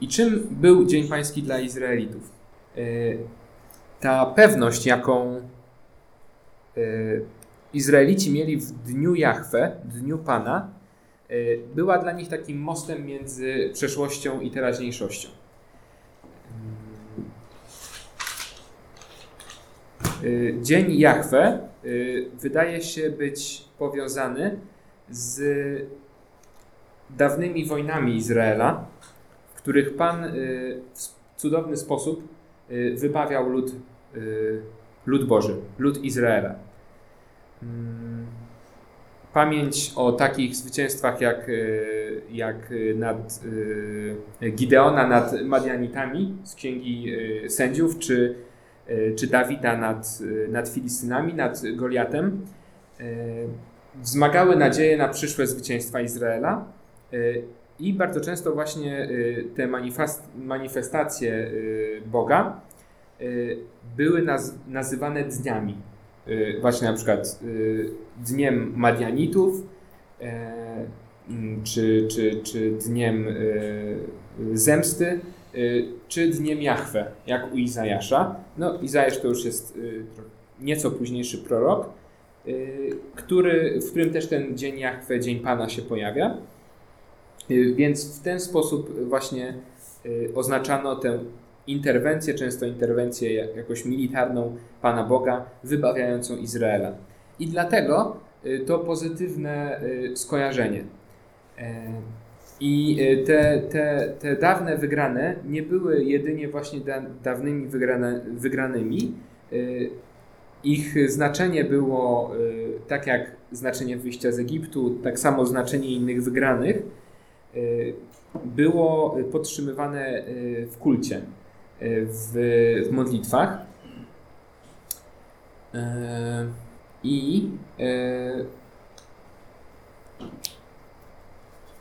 I czym był Dzień Pański dla Izraelitów? Ta pewność, jaką Izraelici mieli w dniu Jahwe, dniu Pana, była dla nich takim mostem między przeszłością i teraźniejszością. Dzień Jahwe wydaje się być powiązany z dawnymi wojnami Izraela, w których Pan w cudowny sposób wybawiał lud, lud Boży, lud Izraela. Pamięć o takich zwycięstwach jak, jak nad Gideona nad Madianitami z Księgi Sędziów, czy, czy Dawida nad, nad Filistynami, nad Goliatem, wzmagały nadzieję na przyszłe zwycięstwa Izraela. I bardzo często właśnie te manifestacje Boga były naz nazywane dniami. Właśnie na przykład dniem Madianitów, czy, czy, czy dniem zemsty, czy dniem Jahwe, jak u Izajasza. No, Izajasz to już jest nieco późniejszy prorok, który, w którym też ten dzień Jahwe, dzień Pana się pojawia. Więc w ten sposób właśnie oznaczano tę interwencję, często interwencję jakoś militarną Pana Boga, wybawiającą Izraela. I dlatego to pozytywne skojarzenie. I te, te, te dawne wygrane nie były jedynie właśnie da, dawnymi wygrane, wygranymi. Ich znaczenie było tak jak znaczenie wyjścia z Egiptu, tak samo znaczenie innych wygranych było podtrzymywane w kulcie, w, w modlitwach. I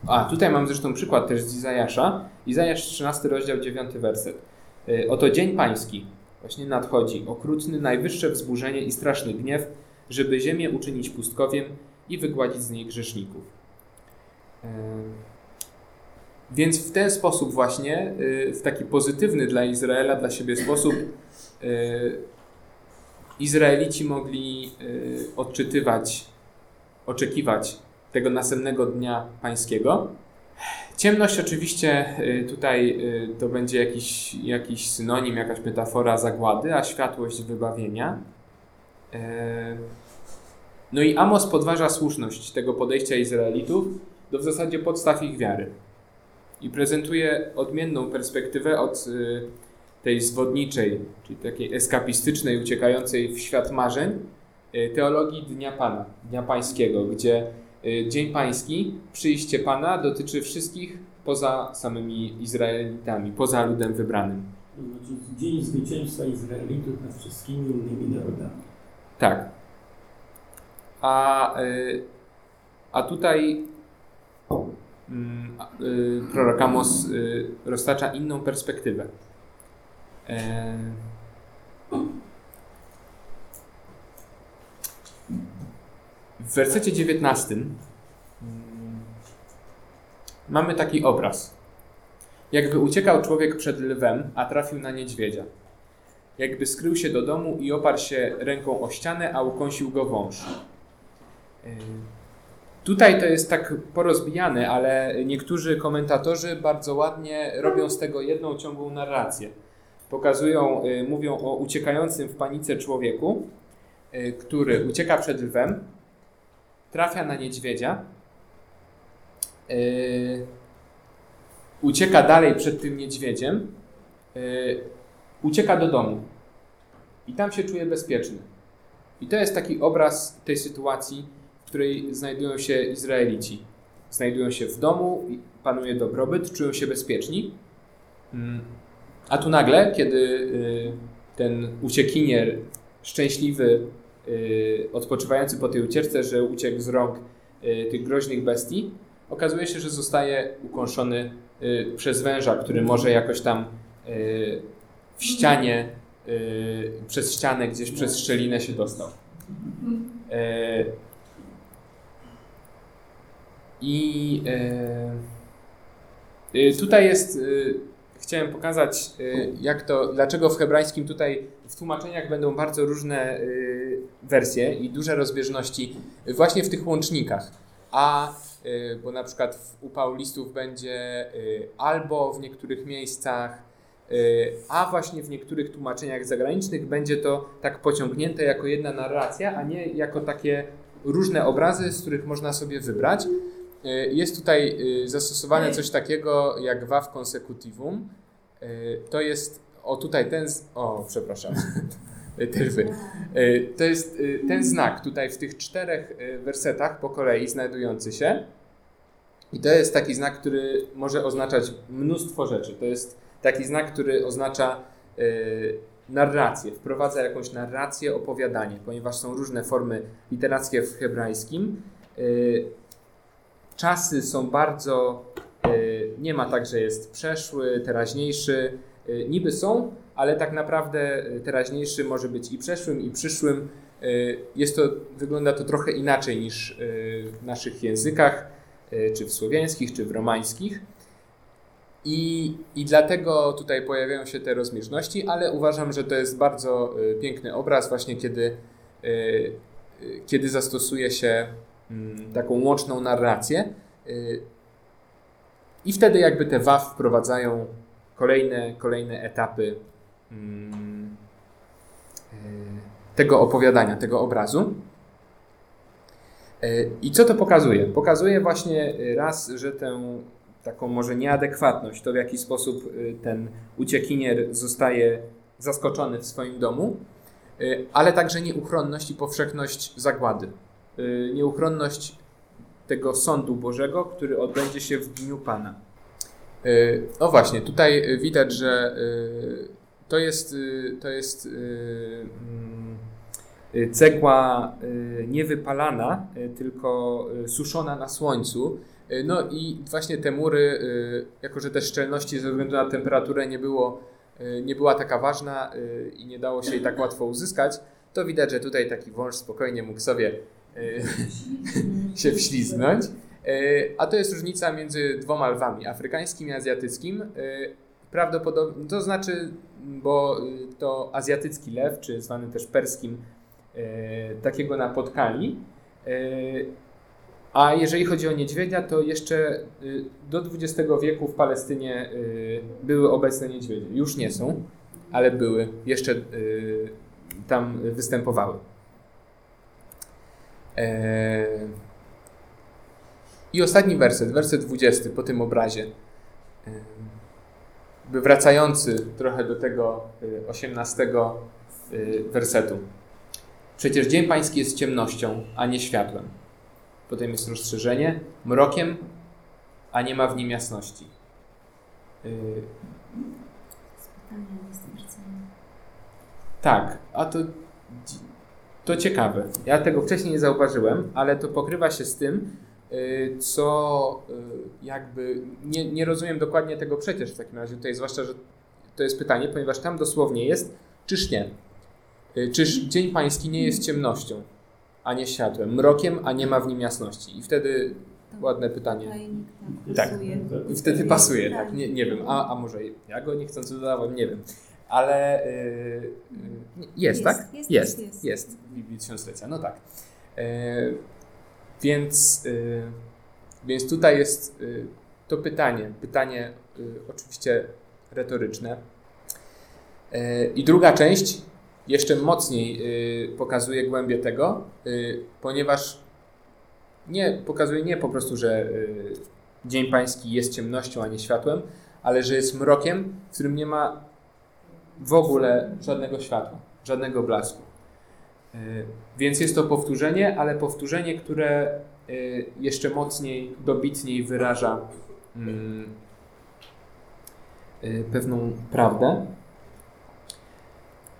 a, tutaj mam zresztą przykład też z Izajasza. Izajasz 13 rozdział 9 werset. Oto dzień pański właśnie nadchodzi, okrutny, najwyższe wzburzenie i straszny gniew, żeby ziemię uczynić pustkowiem i wygładzić z niej grzeszników. Więc w ten sposób właśnie, w taki pozytywny dla Izraela, dla siebie sposób, Izraelici mogli odczytywać, oczekiwać tego następnego dnia pańskiego. Ciemność oczywiście tutaj to będzie jakiś, jakiś synonim, jakaś metafora zagłady, a światłość wybawienia. No i Amos podważa słuszność tego podejścia Izraelitów do w zasadzie podstaw ich wiary. I prezentuje odmienną perspektywę od tej zwodniczej, czyli takiej eskapistycznej, uciekającej w świat marzeń, teologii Dnia Pana, Dnia Pańskiego, gdzie Dzień Pański, przyjście Pana dotyczy wszystkich poza samymi Izraelitami, poza ludem wybranym. Dzień zwycięstwa Izraelitów nad wszystkimi innymi narodami. Tak. A, a tutaj prorok Amos roztacza inną perspektywę. W wersecie 19 mamy taki obraz. Jakby uciekał człowiek przed lwem, a trafił na niedźwiedzia. Jakby skrył się do domu i oparł się ręką o ścianę, a ukąsił go wąż. Tutaj to jest tak porozbijane, ale niektórzy komentatorzy bardzo ładnie robią z tego jedną ciągłą narrację. Pokazują, mówią o uciekającym w panice człowieku, który ucieka przed lwem, trafia na niedźwiedzia, yy, ucieka dalej przed tym niedźwiedziem, ucieka do domu i tam się czuje bezpieczny. I to jest taki obraz tej sytuacji, której znajdują się Izraelici. Znajdują się w domu, panuje dobrobyt, czują się bezpieczni. A tu nagle, kiedy yy, ten uciekinier szczęśliwy Y, odpoczywający po tej ucieczce, że uciekł z rąk y, tych groźnych bestii, okazuje się, że zostaje ukąszony y, przez węża, który może jakoś tam w ścianie, przez ścianę, gdzieś przez szczelinę się dostał. I tutaj jest chciałem pokazać, y, jak to, dlaczego w hebrajskim tutaj w tłumaczeniach będą bardzo różne y, wersje i duże rozbieżności właśnie w tych łącznikach. A, y, bo na przykład u Paulistów będzie albo w niektórych miejscach, a właśnie w niektórych tłumaczeniach zagranicznych będzie to tak pociągnięte jako jedna narracja, a nie jako takie różne obrazy, z których można sobie wybrać. E, jest tutaj e, zastosowane coś takiego jak waw consecutivum. E, to jest, o tutaj ten, o przepraszam, też wy. To jest ten znak tutaj w tych czterech wersetach po kolei znajdujący się. I to jest taki znak, który może oznaczać mnóstwo rzeczy. To jest taki znak, który oznacza narrację, wprowadza jakąś narrację, opowiadanie, ponieważ są różne formy literackie w hebrajskim. Czasy są bardzo. y, Nie ma tak, że jest przeszły, teraźniejszy. Y, Niby są, ale tak naprawdę y, teraźniejszy może być i przeszłym, i przyszłym. Jest to, wygląda to trochę inaczej niż w naszych językach, czy w słowiańskich, czy w romańskich. I, I dlatego tutaj pojawiają się te rozbieżności, ale uważam, że to jest bardzo piękny obraz, właśnie kiedy, kiedy zastosuje się taką łączną narrację. Y, I wtedy jakby te WAW wprowadzają kolejne, kolejne etapy mm, y, tego opowiadania, tego obrazu. Y, I co to pokazuje? Pokazuje właśnie raz, że tę taką może nieadekwatność, to w jaki sposób ten uciekinier zostaje zaskoczony w swoim domu, ale także nieuchronność i powszechność zagłady. Y, Nieuchronność tego sądu Bożego, który odbędzie się w dniu Pana. Y, No właśnie, tutaj widać, że y, to jest, to jest mm, cegła niewypalana, tylko suszona na słońcu. No i właśnie te mury, jako że te szczelności ze względu na temperaturę nie, było, nie była taka ważna i nie dało się jej tak łatwo uzyskać, to widać, że tutaj taki wąż spokojnie mógł sobie się wślizgnąć. Y, A to jest różnica między dwoma lwami, afrykańskim i azjatyckim. Y, Prawdopodobnie, to znaczy, bo to azjatycki lew, czy zwany też perskim, takiego napotkali. A jeżeli chodzi o niedźwiedzia, to jeszcze do XX wieku w Palestynie były obecne niedźwiedzie. Już nie są, ale były, jeszcze tam występowały. E, I ostatni werset, werset 20 po tym obrazie. E, By wracający trochę do tego y, 18 y, wersetu. Przecież dzień pański jest ciemnością, a nie światłem. Potem jest rozszerzenie, mrokiem, a nie ma w nim jasności. Tak, a to, to ciekawe. Ja tego wcześniej nie zauważyłem, ale to pokrywa się z tym, y, co y, jakby. Nie, nie rozumiem dokładnie tego przecież w takim razie tutaj, zwłaszcza, że to jest pytanie, ponieważ tam dosłownie jest, czyż nie? Y, Czyż dzień pański nie jest ciemnością, a nie światłem, mrokiem, a nie ma w nim jasności? I wtedy ładne pytanie. Tak. wtedy pasuje, tak? Nie, nie wiem, a, a może ja go nie chcąc dodałem, nie wiem. Ale y, y, jest, Jest, tak? jest, jest, jest, jest. Tysiąclecia, no tak. Y, więc, więc tutaj jest to pytanie, pytanie oczywiście retoryczne. I druga część jeszcze mocniej pokazuje głębię tego, ponieważ nie, pokazuje nie po prostu, że Dzień Pański jest ciemnością, a nie światłem, ale że jest mrokiem, w którym nie ma w ogóle żadnego światła, żadnego blasku. Y, Więc jest to powtórzenie, ale powtórzenie, które y, jeszcze mocniej, dobitniej wyraża mm, y, pewną prawdę.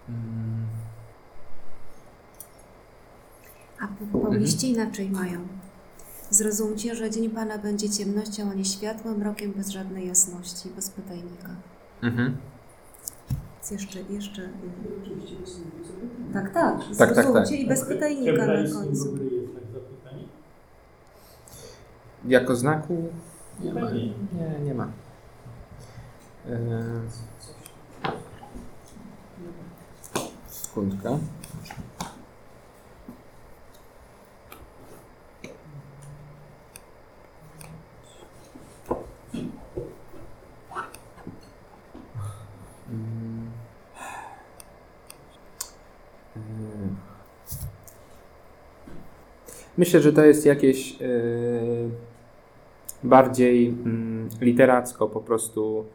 Mm, A po- powieści inaczej mają. Zrozumcie, że dzień Pana będzie ciemnością, a nie światłem, mrokiem bez żadnej jasności, bez pytajnika. Mhm. Więc jeszcze, jeszcze... y, Tak, tak. tak, tak. Zrozumcie i bez pytajnika na końcu. Jako znaku nie ma. Nie. Nie, ma. Eee, sekundkę. Myślę, że to jest jakieś eee, bardziej mm, literacko po prostu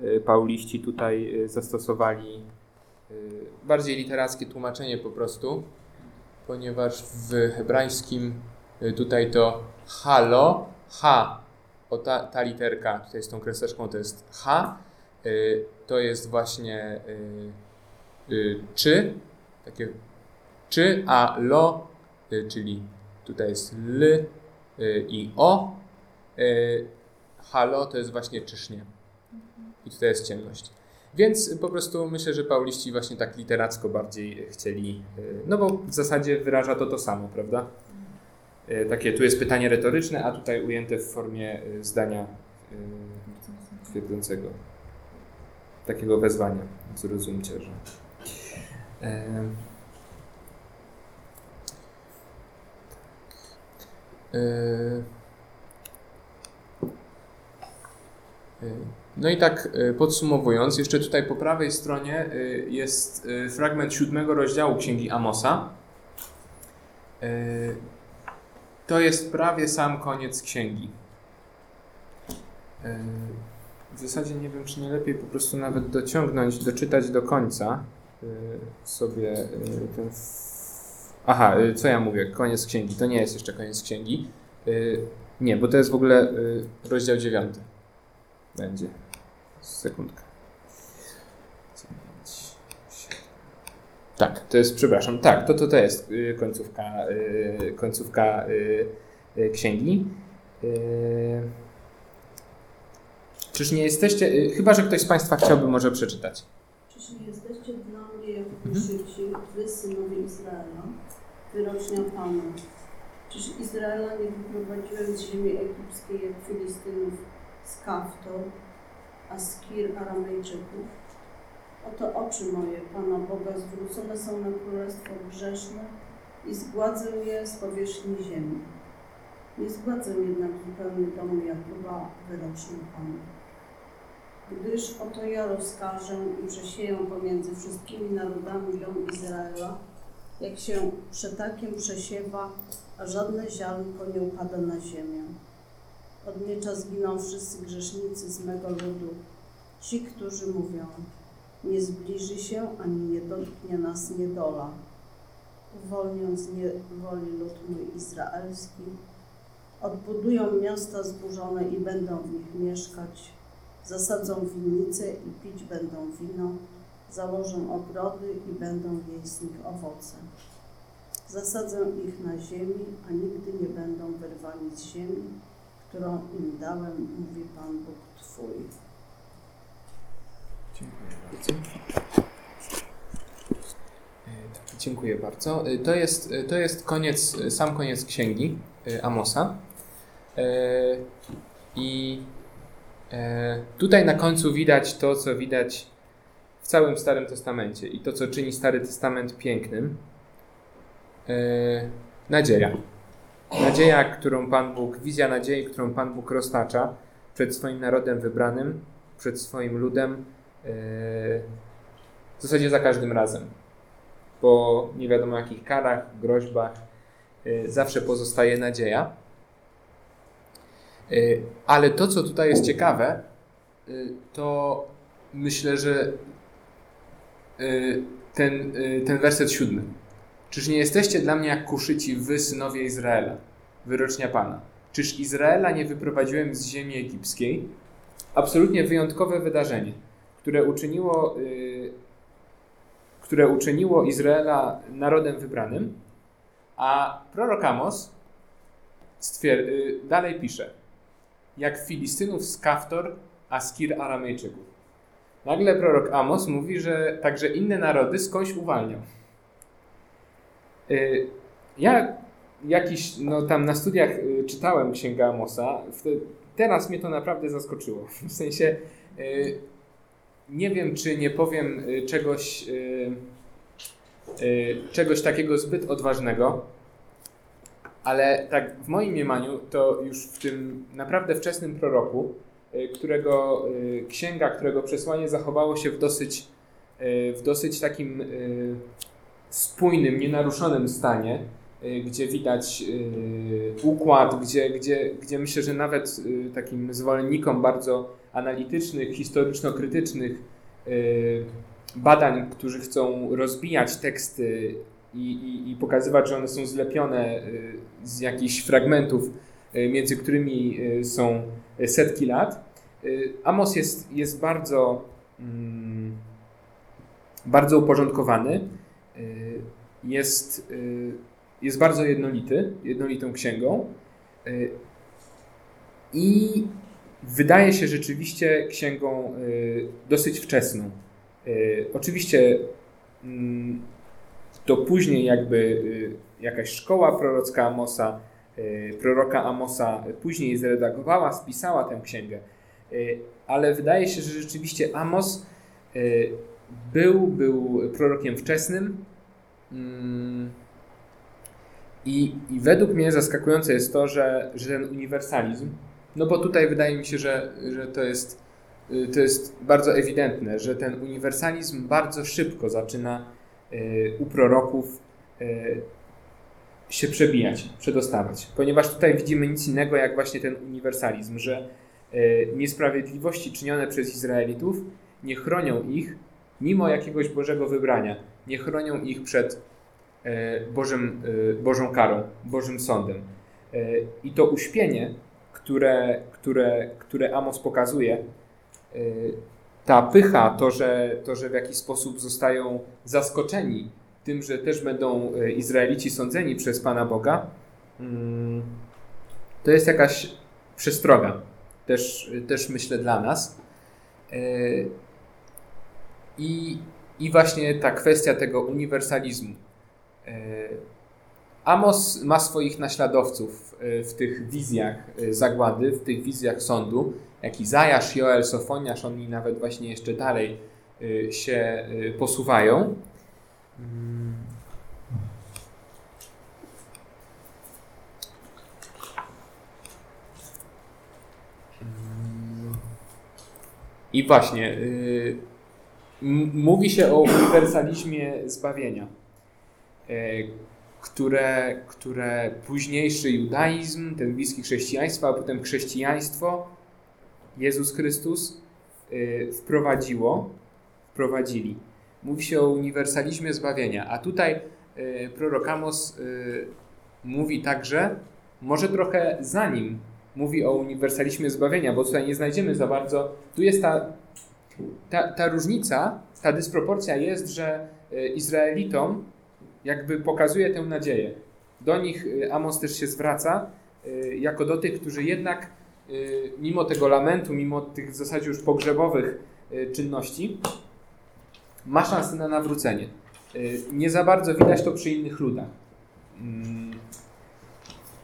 y, pauliści tutaj y, zastosowali bardziej literackie tłumaczenie po prostu, ponieważ w hebrajskim tutaj to halo, ha, o ta, ta literka tutaj z tą kreseczką to jest ha, to jest właśnie czy, takie czy, a lo, czyli tutaj jest l i o, halo to jest właśnie czysznie. I tutaj jest ciemność. Więc po prostu myślę, że pauliści właśnie tak literacko bardziej chcieli, no bo w zasadzie wyraża to to samo, prawda? Takie, tu jest pytanie retoryczne, a tutaj ujęte w formie zdania twierdzącego. Takiego wezwania. Zrozumcie, że. No i tak y, podsumowując, jeszcze tutaj po prawej stronie y, jest y, fragment siódmego rozdziału Księgi Amosa. To jest prawie sam koniec księgi. W zasadzie nie wiem, czy nie lepiej po prostu nawet dociągnąć, doczytać do końca sobie ten. Aha, co ja mówię? Koniec księgi. To nie jest jeszcze koniec księgi. Nie, bo to jest w ogóle rozdział dziewiąty będzie. Sekundkę. Tak, to jest, przepraszam, tak, to, to, to jest y, końcówka, y, końcówka y, księgi. Czyż nie jesteście, chyba że ktoś z Państwa chciałby może przeczytać. Czyż nie jesteście dla mnie jak kuszyci, mhm. wy synowie Izraela, wyrocznia Pana? Czyż Izraela nie wyprowadziłem z ziemi egipskiej jak Filistynów z Kaftor, a z Kir Aramejczyków. Oto oczy moje, Pana Boga, zwrócone są na królestwo grzeszne i zgładzę je z powierzchni ziemi. Nie zgładzę jednak zupełnie domu Jakuba, wyroczny Pan. Gdyż oto ja rozkażę i przesieję pomiędzy wszystkimi narodami dom Izraela, jak się przetakiem przesiewa, a żadne ziarnko nie upada na ziemię. Od miecza zginą wszyscy grzesznicy z mego ludu, ci, którzy mówią, nie zbliży się ani nie dotknie nas niedola. Uwolnią z niewoli lud mój izraelski, odbudują miasta zburzone i będą w nich mieszkać, zasadzą winnice i pić będą wino, założą ogrody i będą jeść z nich owoce. Zasadzę ich na ziemi, a nigdy nie będą wyrwani z ziemi, którą im dałem, mówi Pan Bóg Twój. Dziękuję bardzo. E, dziękuję bardzo. E, to jest, e, to jest koniec, sam koniec księgi Amosa. I tutaj na końcu widać to, co widać całym Starym Testamencie i to, co czyni Stary Testament pięknym. Nadzieja. Nadzieja, którą Pan Bóg, wizja nadziei, którą Pan Bóg roztacza przed swoim narodem wybranym, przed swoim ludem, yy, w zasadzie za każdym razem. Po nie wiadomo jakich karach, groźbach, yy, zawsze pozostaje nadzieja. Ale to, co tutaj jest ciekawe, to myślę, że ten, ten werset siódmy. Czyż nie jesteście dla mnie jak kuszyci, wy synowie Izraela? Wyrocznia Pana. Czyż Izraela nie wyprowadziłem z ziemi egipskiej? Absolutnie wyjątkowe wydarzenie, które uczyniło, yy, które uczyniło Izraela narodem wybranym, a prorok Amos stwier- yy, dalej pisze, jak Filistynów z Kaftor, a z Kir Aramejczyków. Nagle prorok Amos mówi, że także inne narody skądś uwalniał. Y, ja jakiś, no tam na studiach y, czytałem Księgę Amosa. Teraz mnie to naprawdę zaskoczyło. W sensie y, nie wiem, czy nie powiem czegoś, czegoś takiego zbyt odważnego, ale tak w moim mniemaniu to już w tym naprawdę wczesnym proroku, którego księga, którego przesłanie zachowało się w dosyć, w dosyć takim spójnym, nienaruszonym stanie, gdzie widać układ, gdzie, gdzie, gdzie myślę, że nawet takim zwolennikom bardzo analitycznych, historyczno-krytycznych badań, którzy chcą rozbijać teksty i, i, i pokazywać, że one są zlepione z jakichś fragmentów, między którymi y, są setki lat. Amos jest, jest bardzo, mm, bardzo uporządkowany, jest, jest bardzo jednolity, jednolitą księgą i wydaje się rzeczywiście księgą dosyć wczesną. Oczywiście mm, to później jakby jakaś szkoła prorocka Amosa, proroka Amosa później zredagowała, spisała tę księgę. Y, ale wydaje się, że rzeczywiście Amos był, był prorokiem wczesnym. Mm, I, I według mnie zaskakujące jest to, że, że ten uniwersalizm, no bo tutaj wydaje mi się, że, że to, jest, to jest bardzo ewidentne, że ten uniwersalizm bardzo szybko zaczyna u proroków się przebijać, przedostawać. Ponieważ tutaj widzimy nic innego jak właśnie ten uniwersalizm, że e, niesprawiedliwości czynione przez Izraelitów nie chronią ich mimo jakiegoś Bożego wybrania. Nie chronią ich przed e, Bożym, Bożą karą, Bożym sądem. I to uśpienie, które, które, które Amos pokazuje, ta pycha, to że, to, że w jakiś sposób zostają zaskoczeni tym, że też będą e, Izraelici sądzeni przez Pana Boga, mm, to jest jakaś przestroga, też, też myślę dla nas. E, I, I właśnie ta kwestia tego uniwersalizmu. E, Amos ma swoich naśladowców w tych wizjach zagłady, w tych wizjach sądu jak Izajasz, Joel, Sofoniasz, oni nawet właśnie jeszcze dalej się y, posuwają. I właśnie, y, mówi się o uniwersalizmie zbawienia, które, które późniejszy judaizm, ten bliski chrześcijaństwa, a potem chrześcijaństwo Jezus Chrystus y, wprowadziło, wprowadzili. Mówi się o uniwersalizmie zbawienia, a tutaj y, prorok Amos y, mówi także, może trochę zanim mówi o uniwersalizmie zbawienia, bo tutaj nie znajdziemy za bardzo, tu jest ta, ta, ta różnica, ta dysproporcja jest, że Izraelitom jakby pokazuje tę nadzieję. Do nich Amos też się zwraca, jako do tych, którzy jednak mimo tego lamentu, mimo tych w zasadzie już pogrzebowych czynności, ma szansę na nawrócenie. Y, nie za bardzo widać to przy innych ludach. Mm,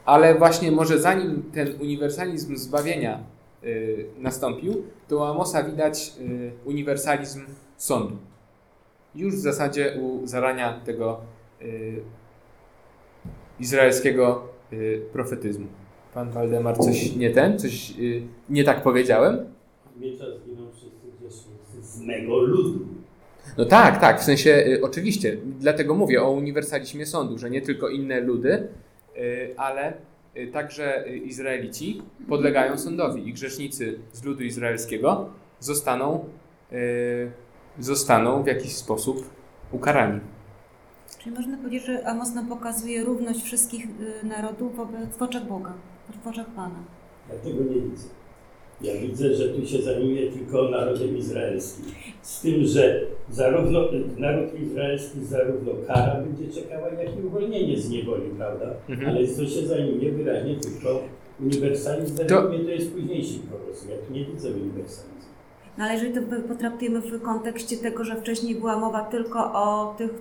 ale właśnie może zanim ten uniwersalizm zbawienia nastąpił, to u Amosa widać uniwersalizm sądu. Już w zasadzie u zarania tego izraelskiego profetyzmu. Pan Waldemar coś nie ten, coś nie tak powiedziałem? Miecza zginą wszyscy grzesznicy z mego ludu. No tak, tak, w sensie y, oczywiście, dlatego mówię o uniwersalizmie sądu, że nie tylko inne ludy, y, ale y, także Izraelici podlegają sądowi i grzesznicy z ludu izraelskiego zostaną, zostaną w jakiś sposób ukarani. Czyli można powiedzieć, że Amos nam pokazuje równość wszystkich narodów wobec w oczach Boga w oczach Pana. Ja tego nie widzę. Ja widzę, że tu się zajmuje tylko narodem izraelskim. Z tym, że zarówno naród izraelski, zarówno kara będzie czekała, jak i uwolnienie z niewoli, prawda? Mhm. Ale to się zajmuje wyraźnie tylko uniwersalizm. Według to... mnie to jest późniejszy proroctwo. Ja tu nie widzę uniwersalizmu. No ale jeżeli to potraktujemy w kontekście tego, że wcześniej była mowa tylko o tych,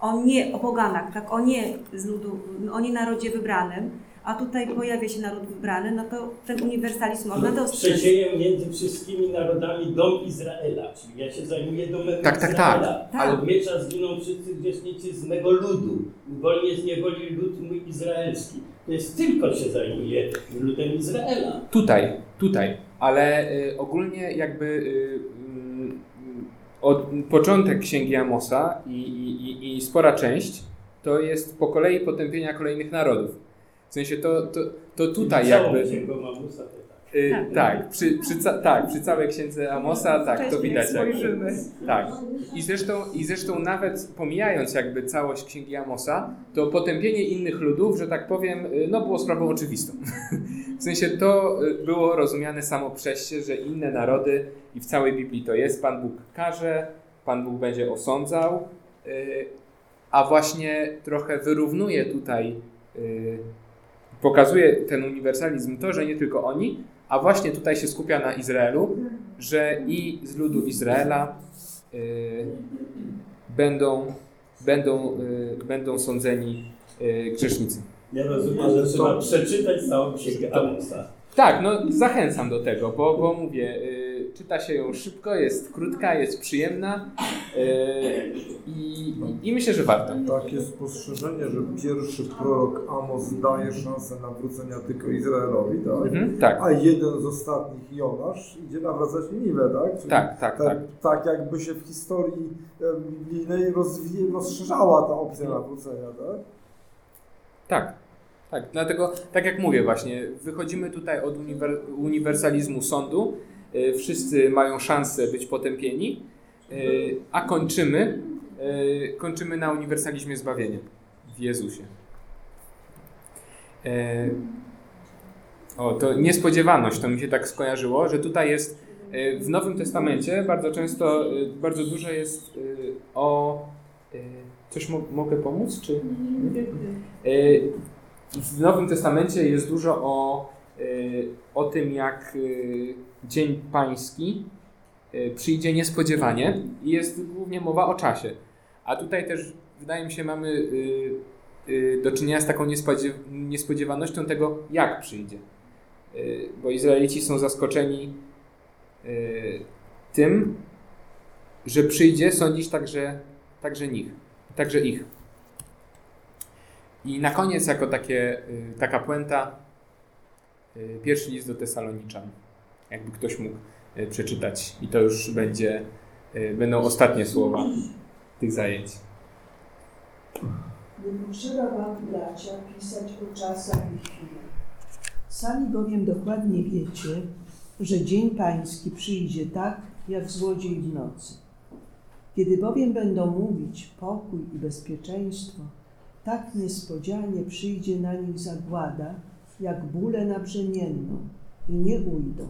o nie, o poganach, tak, o nie z ludu, o nie narodzie wybranym, a tutaj pojawia się naród wybrany, no to ten uniwersalizm można no, dostrzec. Przedzieję między wszystkimi narodami dom Izraela, czyli ja się zajmuję domem tak, tak, Izraela. Tak, tak. Od miecza zginą wszyscy grzesznicy z mego ludu. Uwolnię z niewoli lud mój izraelski. To jest tylko się zajmuje ludem Izraela. Tutaj, tutaj. Ale y, ogólnie jakby y, y, od początek Księgi Amosa i, i, i spora część to jest po kolei potępienia kolejnych narodów. W sensie to, to, to tutaj jakby... Y, Tak. tak, przy, przy, ca- tak, przy całej księdze Amosa, tak, to widać. jakby. Tak. I zresztą, I zresztą nawet pomijając jakby całość księgi Amosa, to potępienie innych ludów, że tak powiem, y, no było sprawą oczywistą. W sensie to y, było rozumiane samo przez się, że inne narody i w całej Biblii to jest, Pan Bóg karze, Pan Bóg będzie osądzał, y, a właśnie trochę wyrównuje tutaj, pokazuje ten uniwersalizm to, że nie tylko oni, a właśnie tutaj się skupia na Izraelu, że i z ludu Izraela y, będą, będą, y, będą sądzeni y, grzesznicy. Ja rozumiem, że trzeba przeczytać całą księgę Amosa. Tak, no zachęcam do tego, bo, bo mówię, y, czyta się ją szybko, jest krótka, jest przyjemna y, i, i myślę, że warto. Takie spostrzeżenie, że pierwszy prorok Amos daje szansę nawrócenia tylko Izraelowi, tak? Mhm, tak, A jeden z ostatnich, Jonasz, idzie nawracać Niniwę, tak? Czyli tak, tak, tak. tak jakby się w historii e, biblijnej rozwi- rozszerzała ta opcja nawrócenia, tak? Tak, tak. Dlatego, tak jak mówię właśnie, wychodzimy tutaj od uniwer uniwersalizmu sądu. Y, Wszyscy mają szansę być potępieni, y, a kończymy, y, kończymy na uniwersalizmie zbawienia w Jezusie. E, O, to niespodziewaność, to mi się tak skojarzyło, że tutaj jest w Nowym Testamencie bardzo często, bardzo dużo jest o... Coś mo mogę pomóc, czy... W Nowym Testamencie jest dużo o, o tym, jak Dzień Pański y, przyjdzie niespodziewanie i jest głównie mowa o czasie. A tutaj też, wydaje mi się, mamy y, y, do czynienia z taką niespodzie niespodziewanością tego, jak przyjdzie. Bo Izraelici są zaskoczeni tym, że przyjdzie sądzić także, także nich, także ich. I na koniec, jako takie, taka puenta, pierwszy list do Tesaloniczan. Jakby ktoś mógł y, przeczytać. I to już będzie, y, będą ostatnie słowa tych zajęć. Nie potrzeba wam, bracia, pisać o czasach i chwilach. Sami bowiem dokładnie wiecie, że dzień pański przyjdzie tak, jak złodziej w nocy. Kiedy bowiem będą mówić pokój i bezpieczeństwo, tak niespodzianie przyjdzie na nich zagłada, jak bóle na brzemienną i nie ujdą.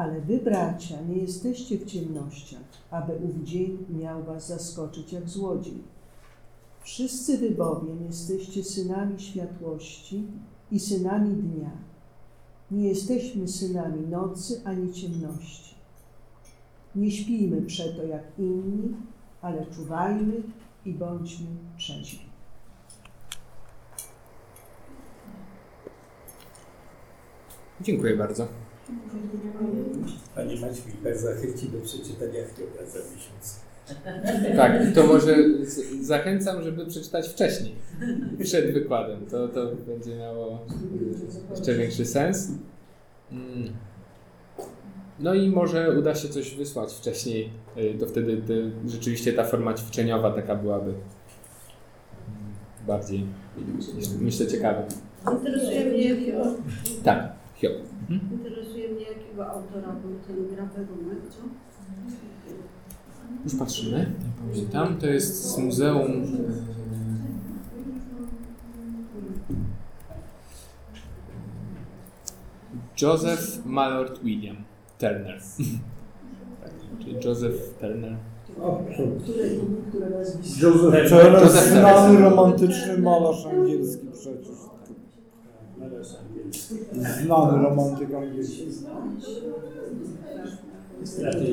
Ale wy, bracia, nie jesteście w ciemnościach, aby ów dzień miał was zaskoczyć jak złodziej. Wszyscy wy bowiem jesteście synami światłości i synami dnia. Nie jesteśmy synami nocy ani ciemności. Nie śpijmy przeto jak inni, ale czuwajmy i bądźmy trzeźwi. Dziękuję bardzo. Panie Maćwilkach zachęci do przeczytania Hioba za miesiąc. Tak, to może zachęcam, żeby przeczytać wcześniej, przed wykładem. To, to będzie miało y, jeszcze większy sens. Mm. No i może uda się coś wysłać wcześniej, y, to wtedy ty, rzeczywiście ta forma ćwiczeniowa taka byłaby mm, bardziej, myślę, ciekawa. Interesuje mnie, Tak, Hiob. Mhm. interesuje mnie, jakiego autora był ten grawerunek, co? Już patrzymy. Pamiętam. To jest z Muzeum. Joseph Mallord William Turner. Tak, Czyli Joseph Turner. Józef Turner, znany romantyczny malarz angielski przecież. Malarz angielski. Znany romantyk angielski. Straty